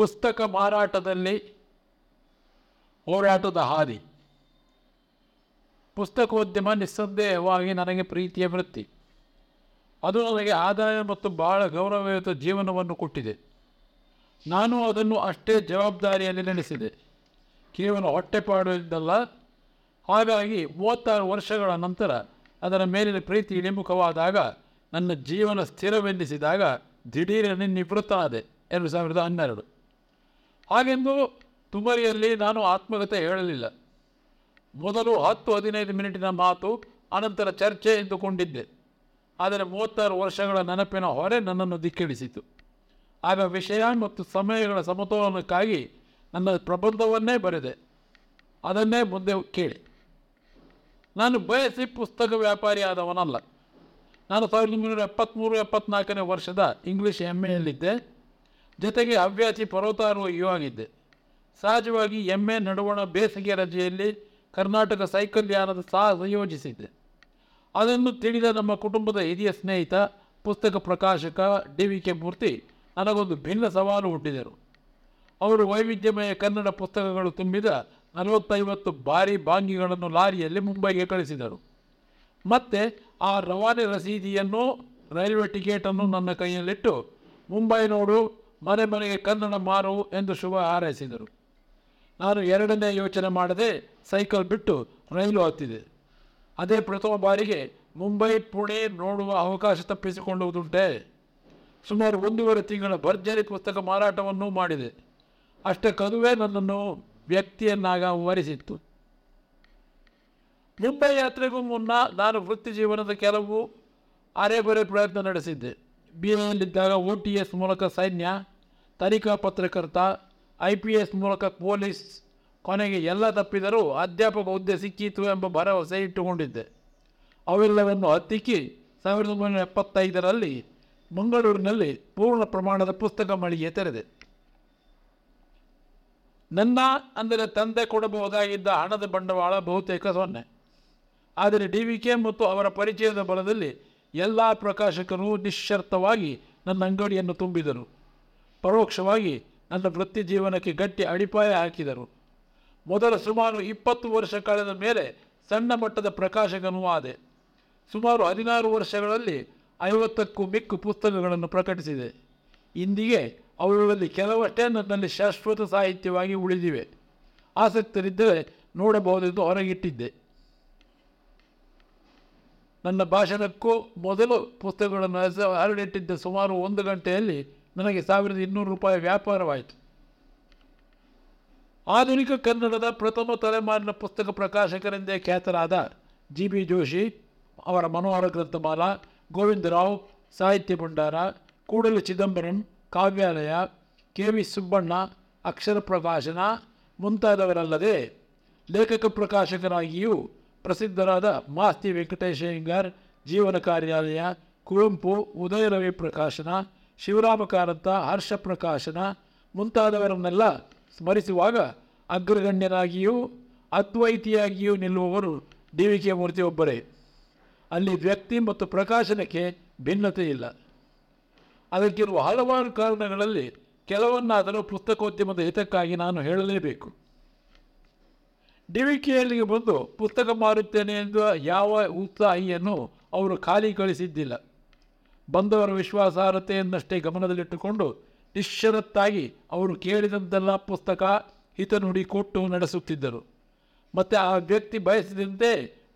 ಪುಸ್ತಕ ಮಾರಾಟದಲ್ಲಿ ಹೋರಾಟದ ಹಾದಿ. ಪುಸ್ತಕೋದ್ಯಮ ನಿಸ್ಸಂದೇಹವಾಗಿ ನನಗೆ ಪ್ರೀತಿಯ ವೃತ್ತಿ. ಅದು ನನಗೆ ಆದಾಯ ಮತ್ತು ಬಹಳ ಗೌರವಯುತ ಜೀವನವನ್ನು ಕೊಟ್ಟಿದೆ. ನಾನು ಅದನ್ನು ಅಷ್ಟೇ ಜವಾಬ್ದಾರಿಯಲ್ಲಿ ನಡೆಸಿದೆ ಕೇವಲ ಹೊಟ್ಟೆಪಾಡುವುದಲ್ಲ ಹಾಗಾಗಿ ಮೂವತ್ತಾರು ವರ್ಷಗಳ ನಂತರ ಅದರ ಮೇಲಿನ ಪ್ರೀತಿ ಇಳಿಮುಖವಾದಾಗ, ನನ್ನ ಜೀವನ ಸ್ಥಿರವೆನ್ನಿಸಿದಾಗ ದಿಢೀರನೆ ನಿವೃತ್ತ ಆದೆ ಎರಡು ಸಾವಿರದ ಹನ್ನೆರಡು. ಹಾಗೆಂದು ತುಮರಿಯಲ್ಲಿ ನಾನು ಆತ್ಮಕತೆ ಹೇಳಲಿಲ್ಲ. ಮೊದಲು ಹತ್ತು ಹದಿನೈದು ಮಿನಿಟಿನ ಮಾತು, ಅನಂತರ ಚರ್ಚೆ ಎಂದುಕೊಂಡಿದ್ದೆ. ಆದರೆ ಮೂವತ್ತಾರು ವರ್ಷಗಳ ನೆನಪಿನ ಹೊರೆ ನನ್ನನ್ನು ದಿಕ್ಕಿಳಿಸಿತು ಆಗ ವಿಷಯ ಮತ್ತು ಸಮಯಗಳ ಸಮತೋಲನಕ್ಕಾಗಿ ನನ್ನ ಪ್ರಬಂಧವನ್ನೇ ಬರೆದೆ. ಅದನ್ನೇ ಮುಂದೆ ಕೇಳಿ. ನಾನು ಬಯಸಿ ಪುಸ್ತಕ ವ್ಯಾಪಾರಿಯಾದವನಲ್ಲ ನಾನು ಸಾವಿರದ ಒಂಬೈನೂರ ಎಪ್ಪತ್ತ್ಮೂರು ಎಪ್ಪತ್ನಾಲ್ಕನೇ ವರ್ಷದ ಇಂಗ್ಲೀಷ್ ಎಂ ಎಯಲ್ಲಿದ್ದೆ ಜೊತೆಗೆ ಹವ್ಯಾಸಿ ಪರ್ವತಾರೋಹಿಯೂ ಆಗಿದ್ದೆ ಸಹಜವಾಗಿ ಎಂ ಎ ನಡುವಣ, ಬೇಸಿಗೆ ರಜೆಯಲ್ಲಿ ಕರ್ನಾಟಕ ಸೈಕಲ್ ಯಾನದ ಸಾಹಸ ಯೋಜಿಸಿದ್ದೆ ಅದನ್ನು ತಿಳಿದ ನಮ್ಮ ಕುಟುಂಬದ ಹಿರಿಯ ಸ್ನೇಹಿತ, ಪುಸ್ತಕ ಪ್ರಕಾಶಕ ಡಿ ವಿ ಕೆ. ಮೂರ್ತಿ ನನಗೊಂದು ಭಿನ್ನ ಸವಾಲು ಹುಟ್ಟಿದರು. ಅವರು ವೈವಿಧ್ಯಮಯ ಕನ್ನಡ ಪುಸ್ತಕಗಳು ತುಂಬಿದ ನಲವತ್ತೈವತ್ತು ಭಾರಿ ಬಾಂಗಿಗಳನ್ನು ಲಾರಿಯಲ್ಲಿ ಮುಂಬೈಗೆ ಕಳಿಸಿದರು. ಮತ್ತು ಆ ರವಾನೆ ರಸೀದಿಯನ್ನು, ರೈಲ್ವೆ ಟಿಕೆಟನ್ನು ನನ್ನ ಕೈಯಲ್ಲಿಟ್ಟು, ಮುಂಬೈ ನೋಡು ಮನೆ ಮನೆಗೆ ಕನ್ನಡ ಮಾರು ಎಂದು ಶುಭ ಹಾರೈಸಿದರು. ನಾನು ಎರಡನೇ ಯೋಚನೆ ಮಾಡದೆ ಸೈಕಲ್ ಬಿಟ್ಟು ರೈಲು ಹತ್ತಿದೆ. ಅದೇ ಪ್ರಥಮ ಬಾರಿಗೆ ಮುಂಬೈ, ಪುಣೆ ನೋಡುವ ಅವಕಾಶ ತಪ್ಪಿಸಿಕೊಳ್ಳುವುದುಂಟೆ. ಸುಮಾರು ಒಂದೂವರೆ ತಿಂಗಳ ಭರ್ಜರಿ ಪುಸ್ತಕ ಮಾರಾಟವನ್ನೂ ಮಾಡಿದೆ. ಅಷ್ಟಕ್ಕದುವೇ ನನ್ನನ್ನು ವ್ಯಕ್ತಿಯನ್ನಾಗ ವರಿಸಿತ್ತು. ಮುಂಬೈ ಯಾತ್ರೆಗೂ ಮುನ್ನ ನಾನು ವೃತ್ತಿ ಜೀವನದ ಕೆಲವು ಅರೆಬರೆ ಪ್ರಯತ್ನ ನಡೆಸಿದ್ದೆ. B O O T S ಮೂಲಕ ಸೈನ್ಯ, ತನಿಖಾ ಪತ್ರಕರ್ತ, ಐ ಪಿ ಎಸ್ ಮೂಲಕ ಪೊಲೀಸ್ ಕೊನೆಗೆ ಎಲ್ಲ ತಪ್ಪಿದರೂ ಅಧ್ಯಾಪಕ ಹುದ್ದೆ ಸಿಕ್ಕಿತು ಎಂಬ ಭರವಸೆ ಇಟ್ಟುಕೊಂಡಿದ್ದೆ. ಅವೆಲ್ಲವನ್ನು ಹತ್ತಿಕ್ಕಿ ಸಾವಿರದ ಒಂಬೈನೂರ ಎಪ್ಪತ್ತೈದರಲ್ಲಿ ಮಂಗಳೂರಿನಲ್ಲಿ ಪೂರ್ಣ ಪ್ರಮಾಣದ ಪುಸ್ತಕ ಮಳಿಗೆ ತೆರೆದೆ. ನನ್ನ ಅಂದರೆ ತಂದೆ ಕೊಡಬಹುದಾಗಿದ್ದ ಹಣದ ಬಂಡವಾಳ ಬಹುತೇಕ ಸೊನ್ನೆ. ಆದರೆ ಡಿ ವಿ ಕೆ ಮತ್ತು ಅವರ ಪರಿಚಯದ ಬಲದಲ್ಲಿ ಎಲ್ಲ ಪ್ರಕಾಶಕರು ನಿಶ್ಶರ್ತವಾಗಿ ನನ್ನ ಅಂಗಡಿಯನ್ನು ತುಂಬಿದರು. ಪರೋಕ್ಷವಾಗಿ ನನ್ನ ವೃತ್ತಿ ಜೀವನಕ್ಕೆ ಗಟ್ಟಿ ಅಡಿಪಾಯ ಹಾಕಿದರು. ಮೊದಲ ಸುಮಾರು ಇಪ್ಪತ್ತು ವರ್ಷ ಕಳೆದ ಮೇಲೆ ಸಣ್ಣ ಮಟ್ಟದ ಪ್ರಕಾಶಕನೂ ಆದೆ. ಸುಮಾರು ಹದಿನಾರು ವರ್ಷಗಳಲ್ಲಿ ಐವತ್ತಕ್ಕೂ ಮಿಕ್ಕು ಪುಸ್ತಕಗಳನ್ನು ಪ್ರಕಟಿಸಿದೆ. ಇಂದಿಗೆ ಅವುಗಳಲ್ಲಿ ಕೆಲವಷ್ಟೇ ನನ್ನಲ್ಲಿ ಶಾಶ್ವತ ಸಾಹಿತ್ಯವಾಗಿ ಉಳಿದಿವೆ. ಆಸಕ್ತರಿದ್ದರೆ ನೋಡಬಹುದೆಂದು ಹೊರಗಿಟ್ಟಿದ್ದೆ. ನನ್ನ ಭಾಷಣಕ್ಕೂ ಮೊದಲು ಪುಸ್ತಕಗಳನ್ನು ಹರಡಿಟ್ಟಿದ್ದ ಸುಮಾರು ಒಂದು ಗಂಟೆಯಲ್ಲಿ. ನನಗೆ ಸಾವಿರದ ಇನ್ನೂರು ರೂಪಾಯಿ ವ್ಯಾಪಾರವಾಯಿತು. ಆಧುನಿಕ ಕನ್ನಡದ ಪ್ರಥಮ ತಲೆಮಾರಿನ ಪುಸ್ತಕ ಪ್ರಕಾಶಕರೆಂದೇ ಖ್ಯಾತರಾದ ಜಿ ಬಿ ಜೋಶಿ, ಅವರ ಮನೋಹರ ಗ್ರಂಥಮಾಲ ಗೋವಿಂದರಾವ್ ಸಾಹಿತ್ಯ ಭಂಡಾರ, ಕೂಡಲು ಚಿದಂಬರಂ, ಕಾವ್ಯಾಲಯ, ಕೆ ವಿ ಸುಬ್ಬಣ್ಣ, ಅಕ್ಷರ ಪ್ರಕಾಶನ ಮುಂತಾದವರಲ್ಲದೆ ಲೇಖಕ ಪ್ರಕಾಶಕರಾಗಿಯೂ ಪ್ರಸಿದ್ಧರಾದ ಮಾಸ್ತಿ ವೆಂಕಟೇಶ ಅಯ್ಯಂಗಾರ್ ಜೀವನ ಕಾರ್ಯಾಲಯ, ಕುವೆಂಪು, ಉದಯ ರವಿ ಪ್ರಕಾಶನ, ಶಿವರಾಮ ಕಾರಂತ, ಹರ್ಷ ಪ್ರಕಾಶನ ಮುಂತಾದವರನ್ನೆಲ್ಲ ಸ್ಮರಿಸುವಾಗ ಅಗ್ರಗಣ್ಯರಾಗಿಯೂ ಅದ್ವೈತಿಯಾಗಿಯೂ ನಿಲ್ಲುವವರು ಡಿ ವಿ ಕೆ ಮೂರ್ತಿ ಒಬ್ಬರೇ. ಅಲ್ಲಿ ವ್ಯಕ್ತಿ ಮತ್ತು ಪ್ರಕಾಶನಕ್ಕೆ ಭಿನ್ನತೆ ಇಲ್ಲ ಅದಕ್ಕಿರುವ ಹಲವಾರು ಕಾರಣಗಳಲ್ಲಿ ಕೆಲವನ್ನಾದರೂ ಪುಸ್ತಕೋದ್ಯಮದ ಹಿತಕ್ಕಾಗಿ ನಾನು ಹೇಳಲೇಬೇಕು. ಡಿ ವಿ ಬಂದು ಪುಸ್ತಕ ಮಾರುತ್ತೇನೆ ಎಂದು ಯಾವ ಉತ್ಸಾಹಿಯನ್ನು ಅವರು ಖಾಲಿ ಕಳಿಸಿದ್ದಿಲ್ಲ ಬಂದವರ ವಿಶ್ವಾಸಾರ್ಹತೆಯನ್ನಷ್ಟೇ ಗಮನದಲ್ಲಿಟ್ಟುಕೊಂಡು ನಿಶ್ಚರತ್ತಾಗಿ ಅವರು ಕೇಳಿದಂತೆಲ್ಲ ಪುಸ್ತಕ ಹಿತನುಡಿ ಕೊಟ್ಟು ನಡೆಸುತ್ತಿದ್ದರು. ಮತ್ತು ಆ ವ್ಯಕ್ತಿ ಬಯಸಿದಂತೆ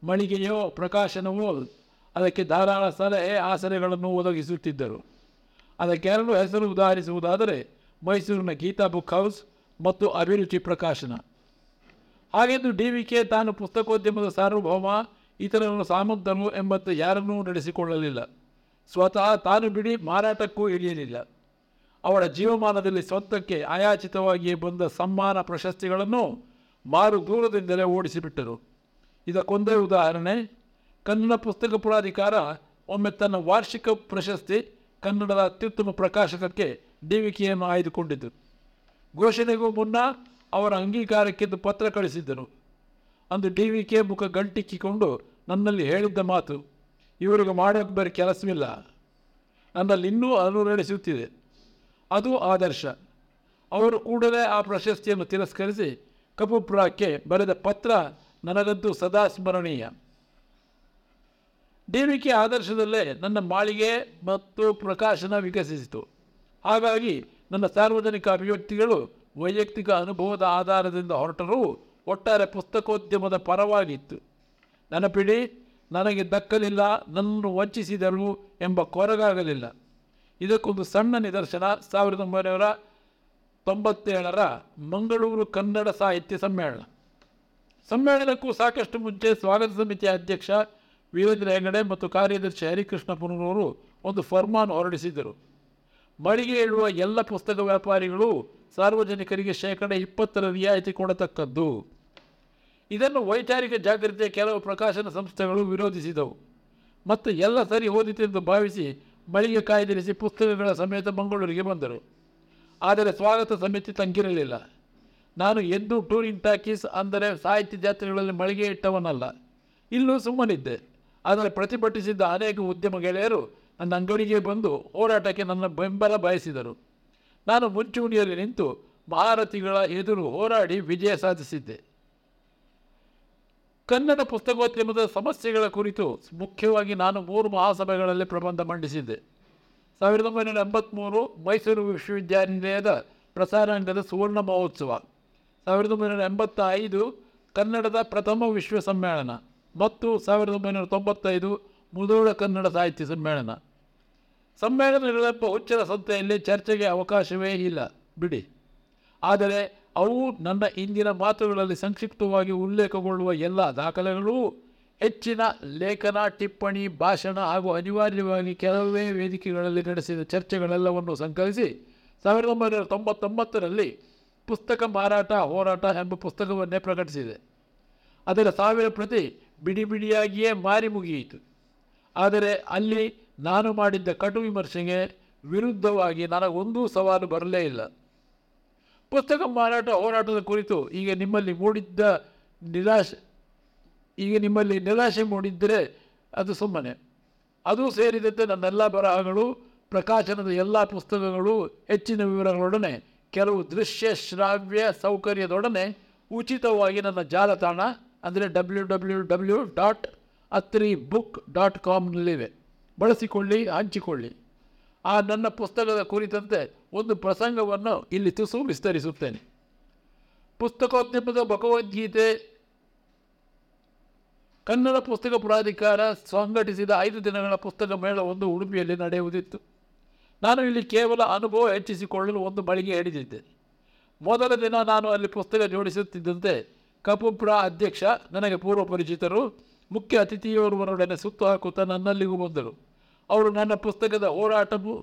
ಮಳಿಗೆಯೋ ಪ್ರಕಾಶನವೋ ಅದಕ್ಕೆ ಧಾರಾಳ ಸಲಹೆ ಆಸರೆಗಳನ್ನು ಒದಗಿಸುತ್ತಿದ್ದರು. ಅದಕ್ಕೆರಡು ಹೆಸರು ಉದಾಹರಿಸುವುದಾದರೆ ಮೈಸೂರಿನ ಗೀತಾ ಬುಕ್ ಹೌಸ್ ಮತ್ತು ಅಭಿರುಚಿ ಪ್ರಕಾಶನ. ಹಾಗೆಂದು ಡಿ ವಿ ಕೆ ತಾನು ಪುಸ್ತಕೋದ್ಯಮದ ಸಾರ್ವಭೌಮ ಇತರರು ಸಾಮರ್ಥ್ಯನು ಎಂಬಂತೆ ಯಾರನ್ನೂ ನಡೆಸಿಕೊಳ್ಳಲಿಲ್ಲ. ಸ್ವತಃ ತಾನು ಬಿಡಿ ಮಾರಾಟಕ್ಕೂ ಇಳಿಯಲಿಲ್ಲ. ಅವಳ ಜೀವಮಾನದಲ್ಲಿ ಸ್ವಂತಕ್ಕೆ ಆಯಾಚಿತವಾಗಿಯೇ ಬಂದ ಸಮ್ಮಾನ ಪ್ರಶಸ್ತಿಗಳನ್ನು ಮಾರು ದೂರದಿಂದಲೇ ಓಡಿಸಿಬಿಟ್ಟರು. ಇದಕ್ಕೊಂದೇ ಉದಾಹರಣೆ, ಕನ್ನಡ ಪುಸ್ತಕ ಪುರಾಧಿಕಾರ ಒಮ್ಮೆ ತನ್ನ ವಾರ್ಷಿಕ ಪ್ರಶಸ್ತಿ ಕನ್ನಡದ ಅತ್ಯುತ್ತಮ ಪ್ರಕಾಶಕಕ್ಕೆ ಡಿ ವಿ ಕೆಯನ್ನು ಆಯ್ದುಕೊಂಡಿತು. ಘೋಷಣೆಗೂ ಮುನ್ನ ಅವರ ಅಂಗೀಕಾರಕ್ಕೆಂದು ಪತ್ರ ಕಳಿಸಿದ್ದರು ಅಂದು ಡಿ ವಿ ಕೆ ಮುಖ ಗಂಟಿಕ್ಕಿಕೊಂಡು ನನ್ನಲ್ಲಿ ಹೇಳಿದ್ದ ಮಾತು, ಇವರಿಗೆ ಮಾಡೋಕ್ಕೆ ಬರೀ ಕೆಲಸವಿಲ್ಲ. ನನ್ನಲ್ಲಿ ಇನ್ನೂ ಅನುರಣಿಸುತ್ತಿದೆ ಅದು ಆದರ್ಶ. ಅವರು ಕೂಡಲೇ ಆ ಪ್ರಶಸ್ತಿಯನ್ನು ತಿರಸ್ಕರಿಸಿ ಕಪುಪುರಕ್ಕೆ ಬರೆದ ಪತ್ರ ನನಗಂತೂ ಸದಾ ಸ್ಮರಣೀಯ. ಡಿ ವಿ ಕೆ ಆದರ್ಶದಲ್ಲೇ ನನ್ನ ಮಾಳಿಗೆ ಮತ್ತು ಪ್ರಕಾಶನ ವಿಕಸಿಸಿತು. ಹಾಗಾಗಿ ನನ್ನ ಸಾರ್ವಜನಿಕ ಅಭಿವ್ಯಕ್ತಿಗಳು ವೈಯಕ್ತಿಕ ಅನುಭವದ ಆಧಾರದಿಂದ ಹೊರಟರೂ ಒಟ್ಟಾರೆ ಪುಸ್ತಕೋದ್ಯಮದ ಪರವಾಗಿತ್ತು. ನೆನಪಿಡಿ, ನನಗೆ ದಕ್ಕಲಿಲ್ಲ, ನನ್ನನ್ನು ವಂಚಿಸಿದರು ಎಂಬ ಕೊರಗಾಗಲಿಲ್ಲ. ಇದಕ್ಕೊಂದು ಸಣ್ಣ ನಿದರ್ಶನ ಸಾವಿರದ ಒಂಬೈನೂರ ತೊಂಬತ್ತೇಳರ ಮಂಗಳೂರು ಕನ್ನಡ ಸಾಹಿತ್ಯ ಸಮ್ಮೇಳನ. ಸಮ್ಮೇಳನಕ್ಕೂ ಸಾಕಷ್ಟು ಮುಂಚೆ ಸ್ವಾಗತ ಸಮಿತಿಯ ಅಧ್ಯಕ್ಷ ವೀರೇಂದ್ರ ಹೆಗಡೆ ಮತ್ತು ಕಾರ್ಯದರ್ಶಿ ಹರಿಕೃಷ್ಣ ಪುನರವರು ಒಂದು ಫರ್ಮಾನ್ ಹೊರಡಿಸಿದರು ಮಳಿಗೆ ಇಡುವ ಎಲ್ಲ ಪುಸ್ತಕ ವ್ಯಾಪಾರಿಗಳು ಸಾರ್ವಜನಿಕರಿಗೆ ಶೇಕಡ ಇಪ್ಪತ್ತರ ರಿಯಾಯಿತಿ ಕೊಡತಕ್ಕದ್ದು. ಇದನ್ನು ವೈಚಾರಿಕ ಜಾಗೃತಿಯ ಕೆಲವು ಪ್ರಕಾಶನ ಸಂಸ್ಥೆಗಳು ವಿರೋಧಿಸಿದವು. ಮತ್ತು ಎಲ್ಲ ಸರಿ ಹೋದಿತೆಂದು ಭಾವಿಸಿ ಮಳಿಗೆ ಕಾಯ್ದಿರಿಸಿ ಪುಸ್ತಕಗಳ ಸಮೇತ ಮಂಗಳೂರಿಗೆ ಬಂದರು. ಆದರೆ ಸ್ವಾಗತ ಸಮಿತಿ ತಂಗಿರಲಿಲ್ಲ. ನಾನು ಎಂದೂ ಟೂರಿಂಗ್ ಟಾಕೀಸ್ ಅಂದರೆ ಸಾಹಿತ್ಯ ಜಾತ್ರೆಗಳಲ್ಲಿ ಮಳಿಗೆ ಇಟ್ಟವನಲ್ಲ. ಇಲ್ಲೂ ಸುಮ್ಮನಿದ್ದೆ. ಆದರೆ ಪ್ರತಿಭಟಿಸಿದ್ದ ಅನೇಕ ಉದ್ಯಮ ಗೆಳೆಯರು ನನ್ನ ಅಂಗಡಿಗೆ ಬಂದು ಹೋರಾಟಕ್ಕೆ ನನ್ನ ಬೆಂಬಲ ಬಯಸಿದರು. ನಾನು ಮುಂಚೂಣಿಯಲ್ಲಿ ನಿಂತು ಭಾರತಿಗಳ ಎದುರು ಹೋರಾಡಿ ವಿಜಯ ಸಾಧಿಸಿದ್ದೆ. ಕನ್ನಡ ಪುಸ್ತಕೋದ್ಯಮದ ಸಮಸ್ಯೆಗಳ ಕುರಿತು ಮುಖ್ಯವಾಗಿ ನಾನು ಮೂರು ಮಹಾಸಭೆಗಳಲ್ಲಿ ಪ್ರಬಂಧ ಮಂಡಿಸಿದ್ದೆ. ಸಾವಿರದ ಒಂಬೈನೂರ ಎಂಬತ್ತ್ಮೂರು ಮೈಸೂರು ವಿಶ್ವವಿದ್ಯಾನಿಲಯದ ಪ್ರಸಾರಾಂಗದ ಸುವರ್ಣ ಮಹೋತ್ಸವ. ಸಾವಿರದ ಒಂಬೈನೂರ ಎಂಬತ್ತ ಐದು ಕನ್ನಡದ ಪ್ರಥಮ ವಿಶ್ವ ಸಮ್ಮೇಳನ. ಮತ್ತು ಸಾವಿರದ ಒಂಬೈನೂರ ತೊಂಬತ್ತೈದು ಮುದೋಳ ಕನ್ನಡ ಸಾಹಿತ್ಯ ಸಮ್ಮೇಳನ. ಸಮ್ಮೇಳನಗಳೆಂಬ ಹುಚ್ಚರ ಸಂತೆಯಲ್ಲಿ ಚರ್ಚೆಗೆ ಅವಕಾಶವೇ ಇಲ್ಲ. ಬಿಡಿ. ಆದರೆ ಅವು ನನ್ನ ಇಂದಿನ ಮಾತುಗಳಲ್ಲಿ ಸಂಕ್ಷಿಪ್ತವಾಗಿ ಉಲ್ಲೇಖಗೊಳ್ಳುವ ಎಲ್ಲ ದಾಖಲೆಗಳೂ ಹೆಚ್ಚಿನ ಲೇಖನ, ಟಿಪ್ಪಣಿ, ಭಾಷಣ ಹಾಗೂ ಅನಿವಾರ್ಯವಾಗಿ ಕೆಲವೇ ವೇದಿಕೆಗಳಲ್ಲಿ ನಡೆಸಿದ ಚರ್ಚೆಗಳೆಲ್ಲವನ್ನು ಸಂಕಲಿಸಿ ಸಾವಿರದ ಒಂಬೈನೂರ ತೊಂಬತ್ತೊಂಬತ್ತರಲ್ಲಿ ಪುಸ್ತಕ ಮಾರಾಟ, ಹೋರಾಟ ಎಂಬ ಪುಸ್ತಕವನ್ನೇ ಪ್ರಕಟಿಸಿದೆ. ಅದರ ಸಾವಿರ ಪ್ರತಿ ಬಿಡಿ ಬಿಡಿಯಾಗಿಯೇ ಮಾರಿ ಮುಗಿಯಿತು. ಆದರೆ ಅಲ್ಲಿ ನಾನು ಮಾಡಿದ್ದ ಕಟು ವಿಮರ್ಶೆಗೆ ವಿರುದ್ಧವಾಗಿ ನನಗೊಂದೂ ಸವಾಲು ಬರಲೇ ಇಲ್ಲ. ಪುಸ್ತಕ ಮಾರಾಟ ಹೋರಾಟದ ಕುರಿತು ಈಗ ನಿಮ್ಮಲ್ಲಿ ಮೂಡಿದ್ದ ನಿರಾಶೆ, ಈಗ ನಿಮ್ಮಲ್ಲಿ ನಿರಾಶೆ ಮೂಡಿದ್ದರೆ ಅದು ಸುಮ್ಮನೆ. ಅದು ಸೇರಿದಂತೆ ನನ್ನೆಲ್ಲ ಬರಹಗಳು, ಪ್ರಕಾಶನದ ಎಲ್ಲ ಪುಸ್ತಕಗಳು, ಹೆಚ್ಚಿನ ವಿವರಗಳೊಡನೆ, ಕೆಲವು ದೃಶ್ಯ, ಶ್ರಾವ್ಯ, ಸೌಕರ್ಯದೊಡನೆ ಉಚಿತವಾಗಿ ನನ್ನ ಜಾಲತಾಣ ಅಂದರೆ W W W dot Atri book dot ಕಾಮ್ನಲ್ಲಿವೆ ಬಳಸಿಕೊಳ್ಳಿ, ಹಂಚಿಕೊಳ್ಳಿ. ಆ ನನ್ನ ಪುಸ್ತಕದ ಕುರಿತಂತೆ ಒಂದು ಪ್ರಸಂಗವನ್ನು ಇಲ್ಲಿ ತುಸು ವಿಸ್ತರಿಸುತ್ತೇನೆ. ಪುಸ್ತಕೋದ್ಯಮದ ಭಗವದ್ಗೀತೆ ಕನ್ನಡ ಪುಸ್ತಕ ಪ್ರಾಧಿಕಾರ ಸಂಘಟಿಸಿದ ಐದು ದಿನಗಳ ಪುಸ್ತಕ ಮೇಳ ಒಂದು ಉಡುಪಿಯಲ್ಲಿ ನಡೆಯುವುದಿತ್ತು. ನಾನು ಇಲ್ಲಿ ಕೇವಲ ಅನುಭವ ಹೆಚ್ಚಿಸಿಕೊಳ್ಳಲು ಒಂದು ಮಳಿಗೆ ಹಿಡಿದಿದ್ದೆ ಮೊದಲ ದಿನ ನಾನು ಅಲ್ಲಿ ಪುಸ್ತಕ ಜೋಡಿಸುತ್ತಿದ್ದಂತೆ ಕಪುಪ್ರ ಅಧ್ಯಕ್ಷ, ನನಗೆ ಪೂರ್ವ ಪರಿಚಿತರು ಮುಖ್ಯ ಅತಿಥಿಯವರೊಡನೆ ಸುತ್ತು ಹಾಕುತ್ತಾ ನನ್ನಲ್ಲಿಗೂ ಬಂದರು. ಅವರು ನನ್ನ ಪುಸ್ತಕದ ಹೋರಾಟವು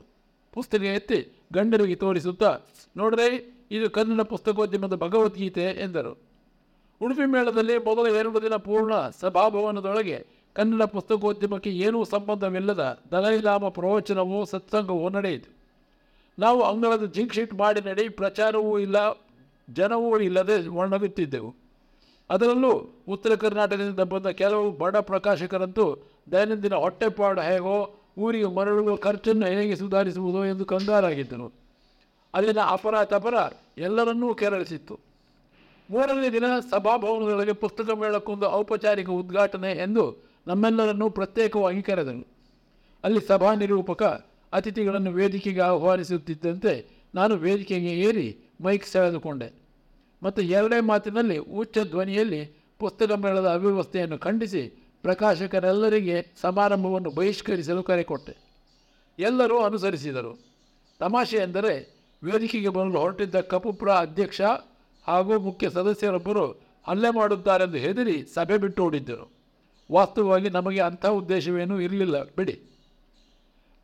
ಪುಸ್ತಕ ಎತ್ತಿ ಗಂಡರಿಗೆ ತೋರಿಸುತ್ತಾ ನೋಡ್ರೆ ಇದು ಕನ್ನಡ ಪುಸ್ತಕೋದ್ಯಮದ ಭಗವದ್ಗೀತೆ ಎಂದರು. ಉಡುಪಿ ಮೇಳದಲ್ಲಿ ಮೊದಲ ಎರಡು ದಿನ ಪೂರ್ಣ ಸಭಾಭವನದೊಳಗೆ ಕನ್ನಡ ಪುಸ್ತಕೋದ್ಯಮಕ್ಕೆ ಏನೂ ಸಂಬಂಧವಿಲ್ಲದ ದಲೈಲಾಮ ಪ್ರವಚನವೂ ಸತ್ಸಂಗವೂ ನಡೆಯಿತು. ನಾವು ಅಂಗಳದ ಜಿಂಕ್ ಮಾಡಿ ನಡೆಯಿ ಪ್ರಚಾರವೂ ಇಲ್ಲ, ಜನವೂ ಇಲ್ಲದೆ ಒಣಗುತ್ತಿದ್ದೆವು. ಅದರಲ್ಲೂ ಉತ್ತರ ಕರ್ನಾಟಕದಿಂದ ಬಂದ ಕೆಲವು ಬಡ ಪ್ರಕಾಶಕರಂತೂ ದೈನಂದಿನ ಹೊಟ್ಟೆಪಾಡು ಹೇಗೋ ಊರಿಗೆ ಮರಳುವ ಖರ್ಚನ್ನು ಹೇಗೆ ಸುಧಾರಿಸುವುದು ಎಂದು ಕಂಗಾಲಾಗಿದ್ದರು. ಅಲ್ಲಿನ ಅಪರ ತಪರ ಎಲ್ಲರನ್ನೂ ಕೆರಳಿಸಿತ್ತು. ಮೂರನೇ ದಿನ ಸಭಾಭವನದೊಳಗೆ ಪುಸ್ತಕ ಮೇಳಕ್ಕೊಂದು ಔಪಚಾರಿಕ ಉದ್ಘಾಟನೆ ಎಂದು ನಮ್ಮೆಲ್ಲರನ್ನೂ ಪ್ರತ್ಯೇಕವಾಗಿ ಕರೆದನು ಅಲ್ಲಿ ಸಭಾ ನಿರೂಪಕ ಅತಿಥಿಗಳನ್ನು ವೇದಿಕೆಗೆ ಆಹ್ವಾನಿಸುತ್ತಿದ್ದಂತೆ ನಾನು ವೇದಿಕೆಗೆ ಏರಿ ಮೈಕ್ ಸೆಳೆದುಕೊಂಡೆ. ಮತ್ತು ಎರಡೇ ಮಾತಿನಲ್ಲಿ ಉಚ್ಚ ಧ್ವನಿಯಲ್ಲಿ ಪುಸ್ತಕ ಮೇಳದ ಅವ್ಯವಸ್ಥೆಯನ್ನು ಖಂಡಿಸಿ ಪ್ರಕಾಶಕರೆಲ್ಲರಿಗೆ ಸಮಾರಂಭವನ್ನು ಬಹಿಷ್ಕರಿಸಲು ಕರೆ ಕೊಟ್ಟೆ. ಎಲ್ಲರೂ ಅನುಸರಿಸಿದರು. ತಮಾಷೆ ಎಂದರೆ ವೇದಿಕೆಗೆ ಬರಲು ಹೊರಟಿದ್ದ ಕಪುಪ್ರ ಅಧ್ಯಕ್ಷ ಹಾಗೂ ಮುಖ್ಯ ಸದಸ್ಯರೊಬ್ಬರು ಹಲ್ಲೆ ಮಾಡುತ್ತಾರೆಂದು ಹೆದರಿ ಸಭೆ ಬಿಟ್ಟು ಓಡಿದ್ದರು ವಾಸ್ತವವಾಗಿ ನಮಗೆ ಅಂಥ ಉದ್ದೇಶವೇನೂ ಇರಲಿಲ್ಲ. ಬಿಡಿ.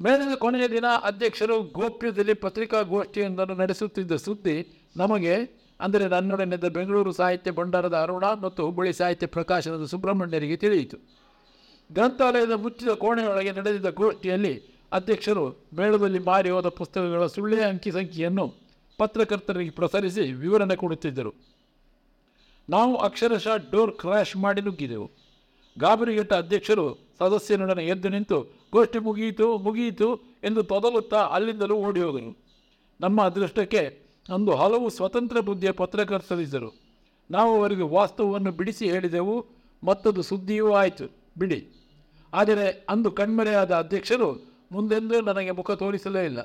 ಮೇಲಿನ ಕೊನೆಯ ದಿನ ಅಧ್ಯಕ್ಷರು ಗೋಪ್ಯದಲ್ಲಿ ಪತ್ರಿಕಾಗೋಷ್ಠಿಯೊಂದನ್ನು ನಡೆಸುತ್ತಿದ್ದ ಸುದ್ದಿ ನಮಗೆ ಅಂದರೆ ನನ್ನೊಡನೆದ ಬೆಂಗಳೂರು ಸಾಹಿತ್ಯ ಭಂಡಾರದ ಅರುಣ ಮತ್ತು ಹುಬ್ಬಳ್ಳಿ ಸಾಹಿತ್ಯ ಪ್ರಕಾಶನದ ಸುಬ್ರಹ್ಮಣ್ಯರಿಗೆ ತಿಳಿಯಿತು. ಗ್ರಂಥಾಲಯದ ಮುಚ್ಚಿದ ಕೋಣೆಯೊಳಗೆ ನಡೆದಿದ್ದ ಗೋಷ್ಠಿಯಲ್ಲಿ ಅಧ್ಯಕ್ಷರು ಮೇಳದಲ್ಲಿ ಮಾರಿ ಹೋದ ಪುಸ್ತಕಗಳ ಸುಳ್ಳೆ ಅಂಕಿ ಸಂಖ್ಯೆಯನ್ನು ಪತ್ರಕರ್ತರಿಗೆ ಪ್ರಸರಿಸಿ ವಿವರಣೆ ಕೊಡುತ್ತಿದ್ದರು. ನಾವು ಅಕ್ಷರಶಃ ಡೋರ್ ಕ್ರ್ಯಾಶ್ ಮಾಡಿ ನುಗ್ಗಿದೆವು. ಗಾಬರಿಗೆಟ್ಟ ಅಧ್ಯಕ್ಷರು ಸದಸ್ಯನೊಡನೆ ಎದ್ದು ನಿಂತು, ಗೋಷ್ಠಿ ಮುಗಿಯಿತು ಮುಗಿಯಿತು ಎಂದು ತೊದಲುತ್ತಾ ಅಲ್ಲಿಂದಲೂ ಓಡಿ ಹೋದರು. ನಮ್ಮ ಅದೃಷ್ಟಕ್ಕೆ ಅಂದು ಹಲವು ಸ್ವತಂತ್ರ ಬುದ್ಧಿಯ ಪತ್ರಕರ್ತರಿದ್ದರು. ನಾವು ಅವರಿಗೆ ವಾಸ್ತವವನ್ನು ಬಿಡಿಸಿ ಹೇಳಿದೆವು, ಮತ್ತದು ಸುದ್ದಿಯೂ ಆಯಿತು. ಬಿಡಿ. ಆದರೆ ಅಂದು ಕಣ್ಮರೆಯಾದ ಅಧ್ಯಕ್ಷರು ಮುಂದೆಂದೂ ನನಗೆ ಮುಖ ತೋರಿಸಲೇ ಇಲ್ಲ.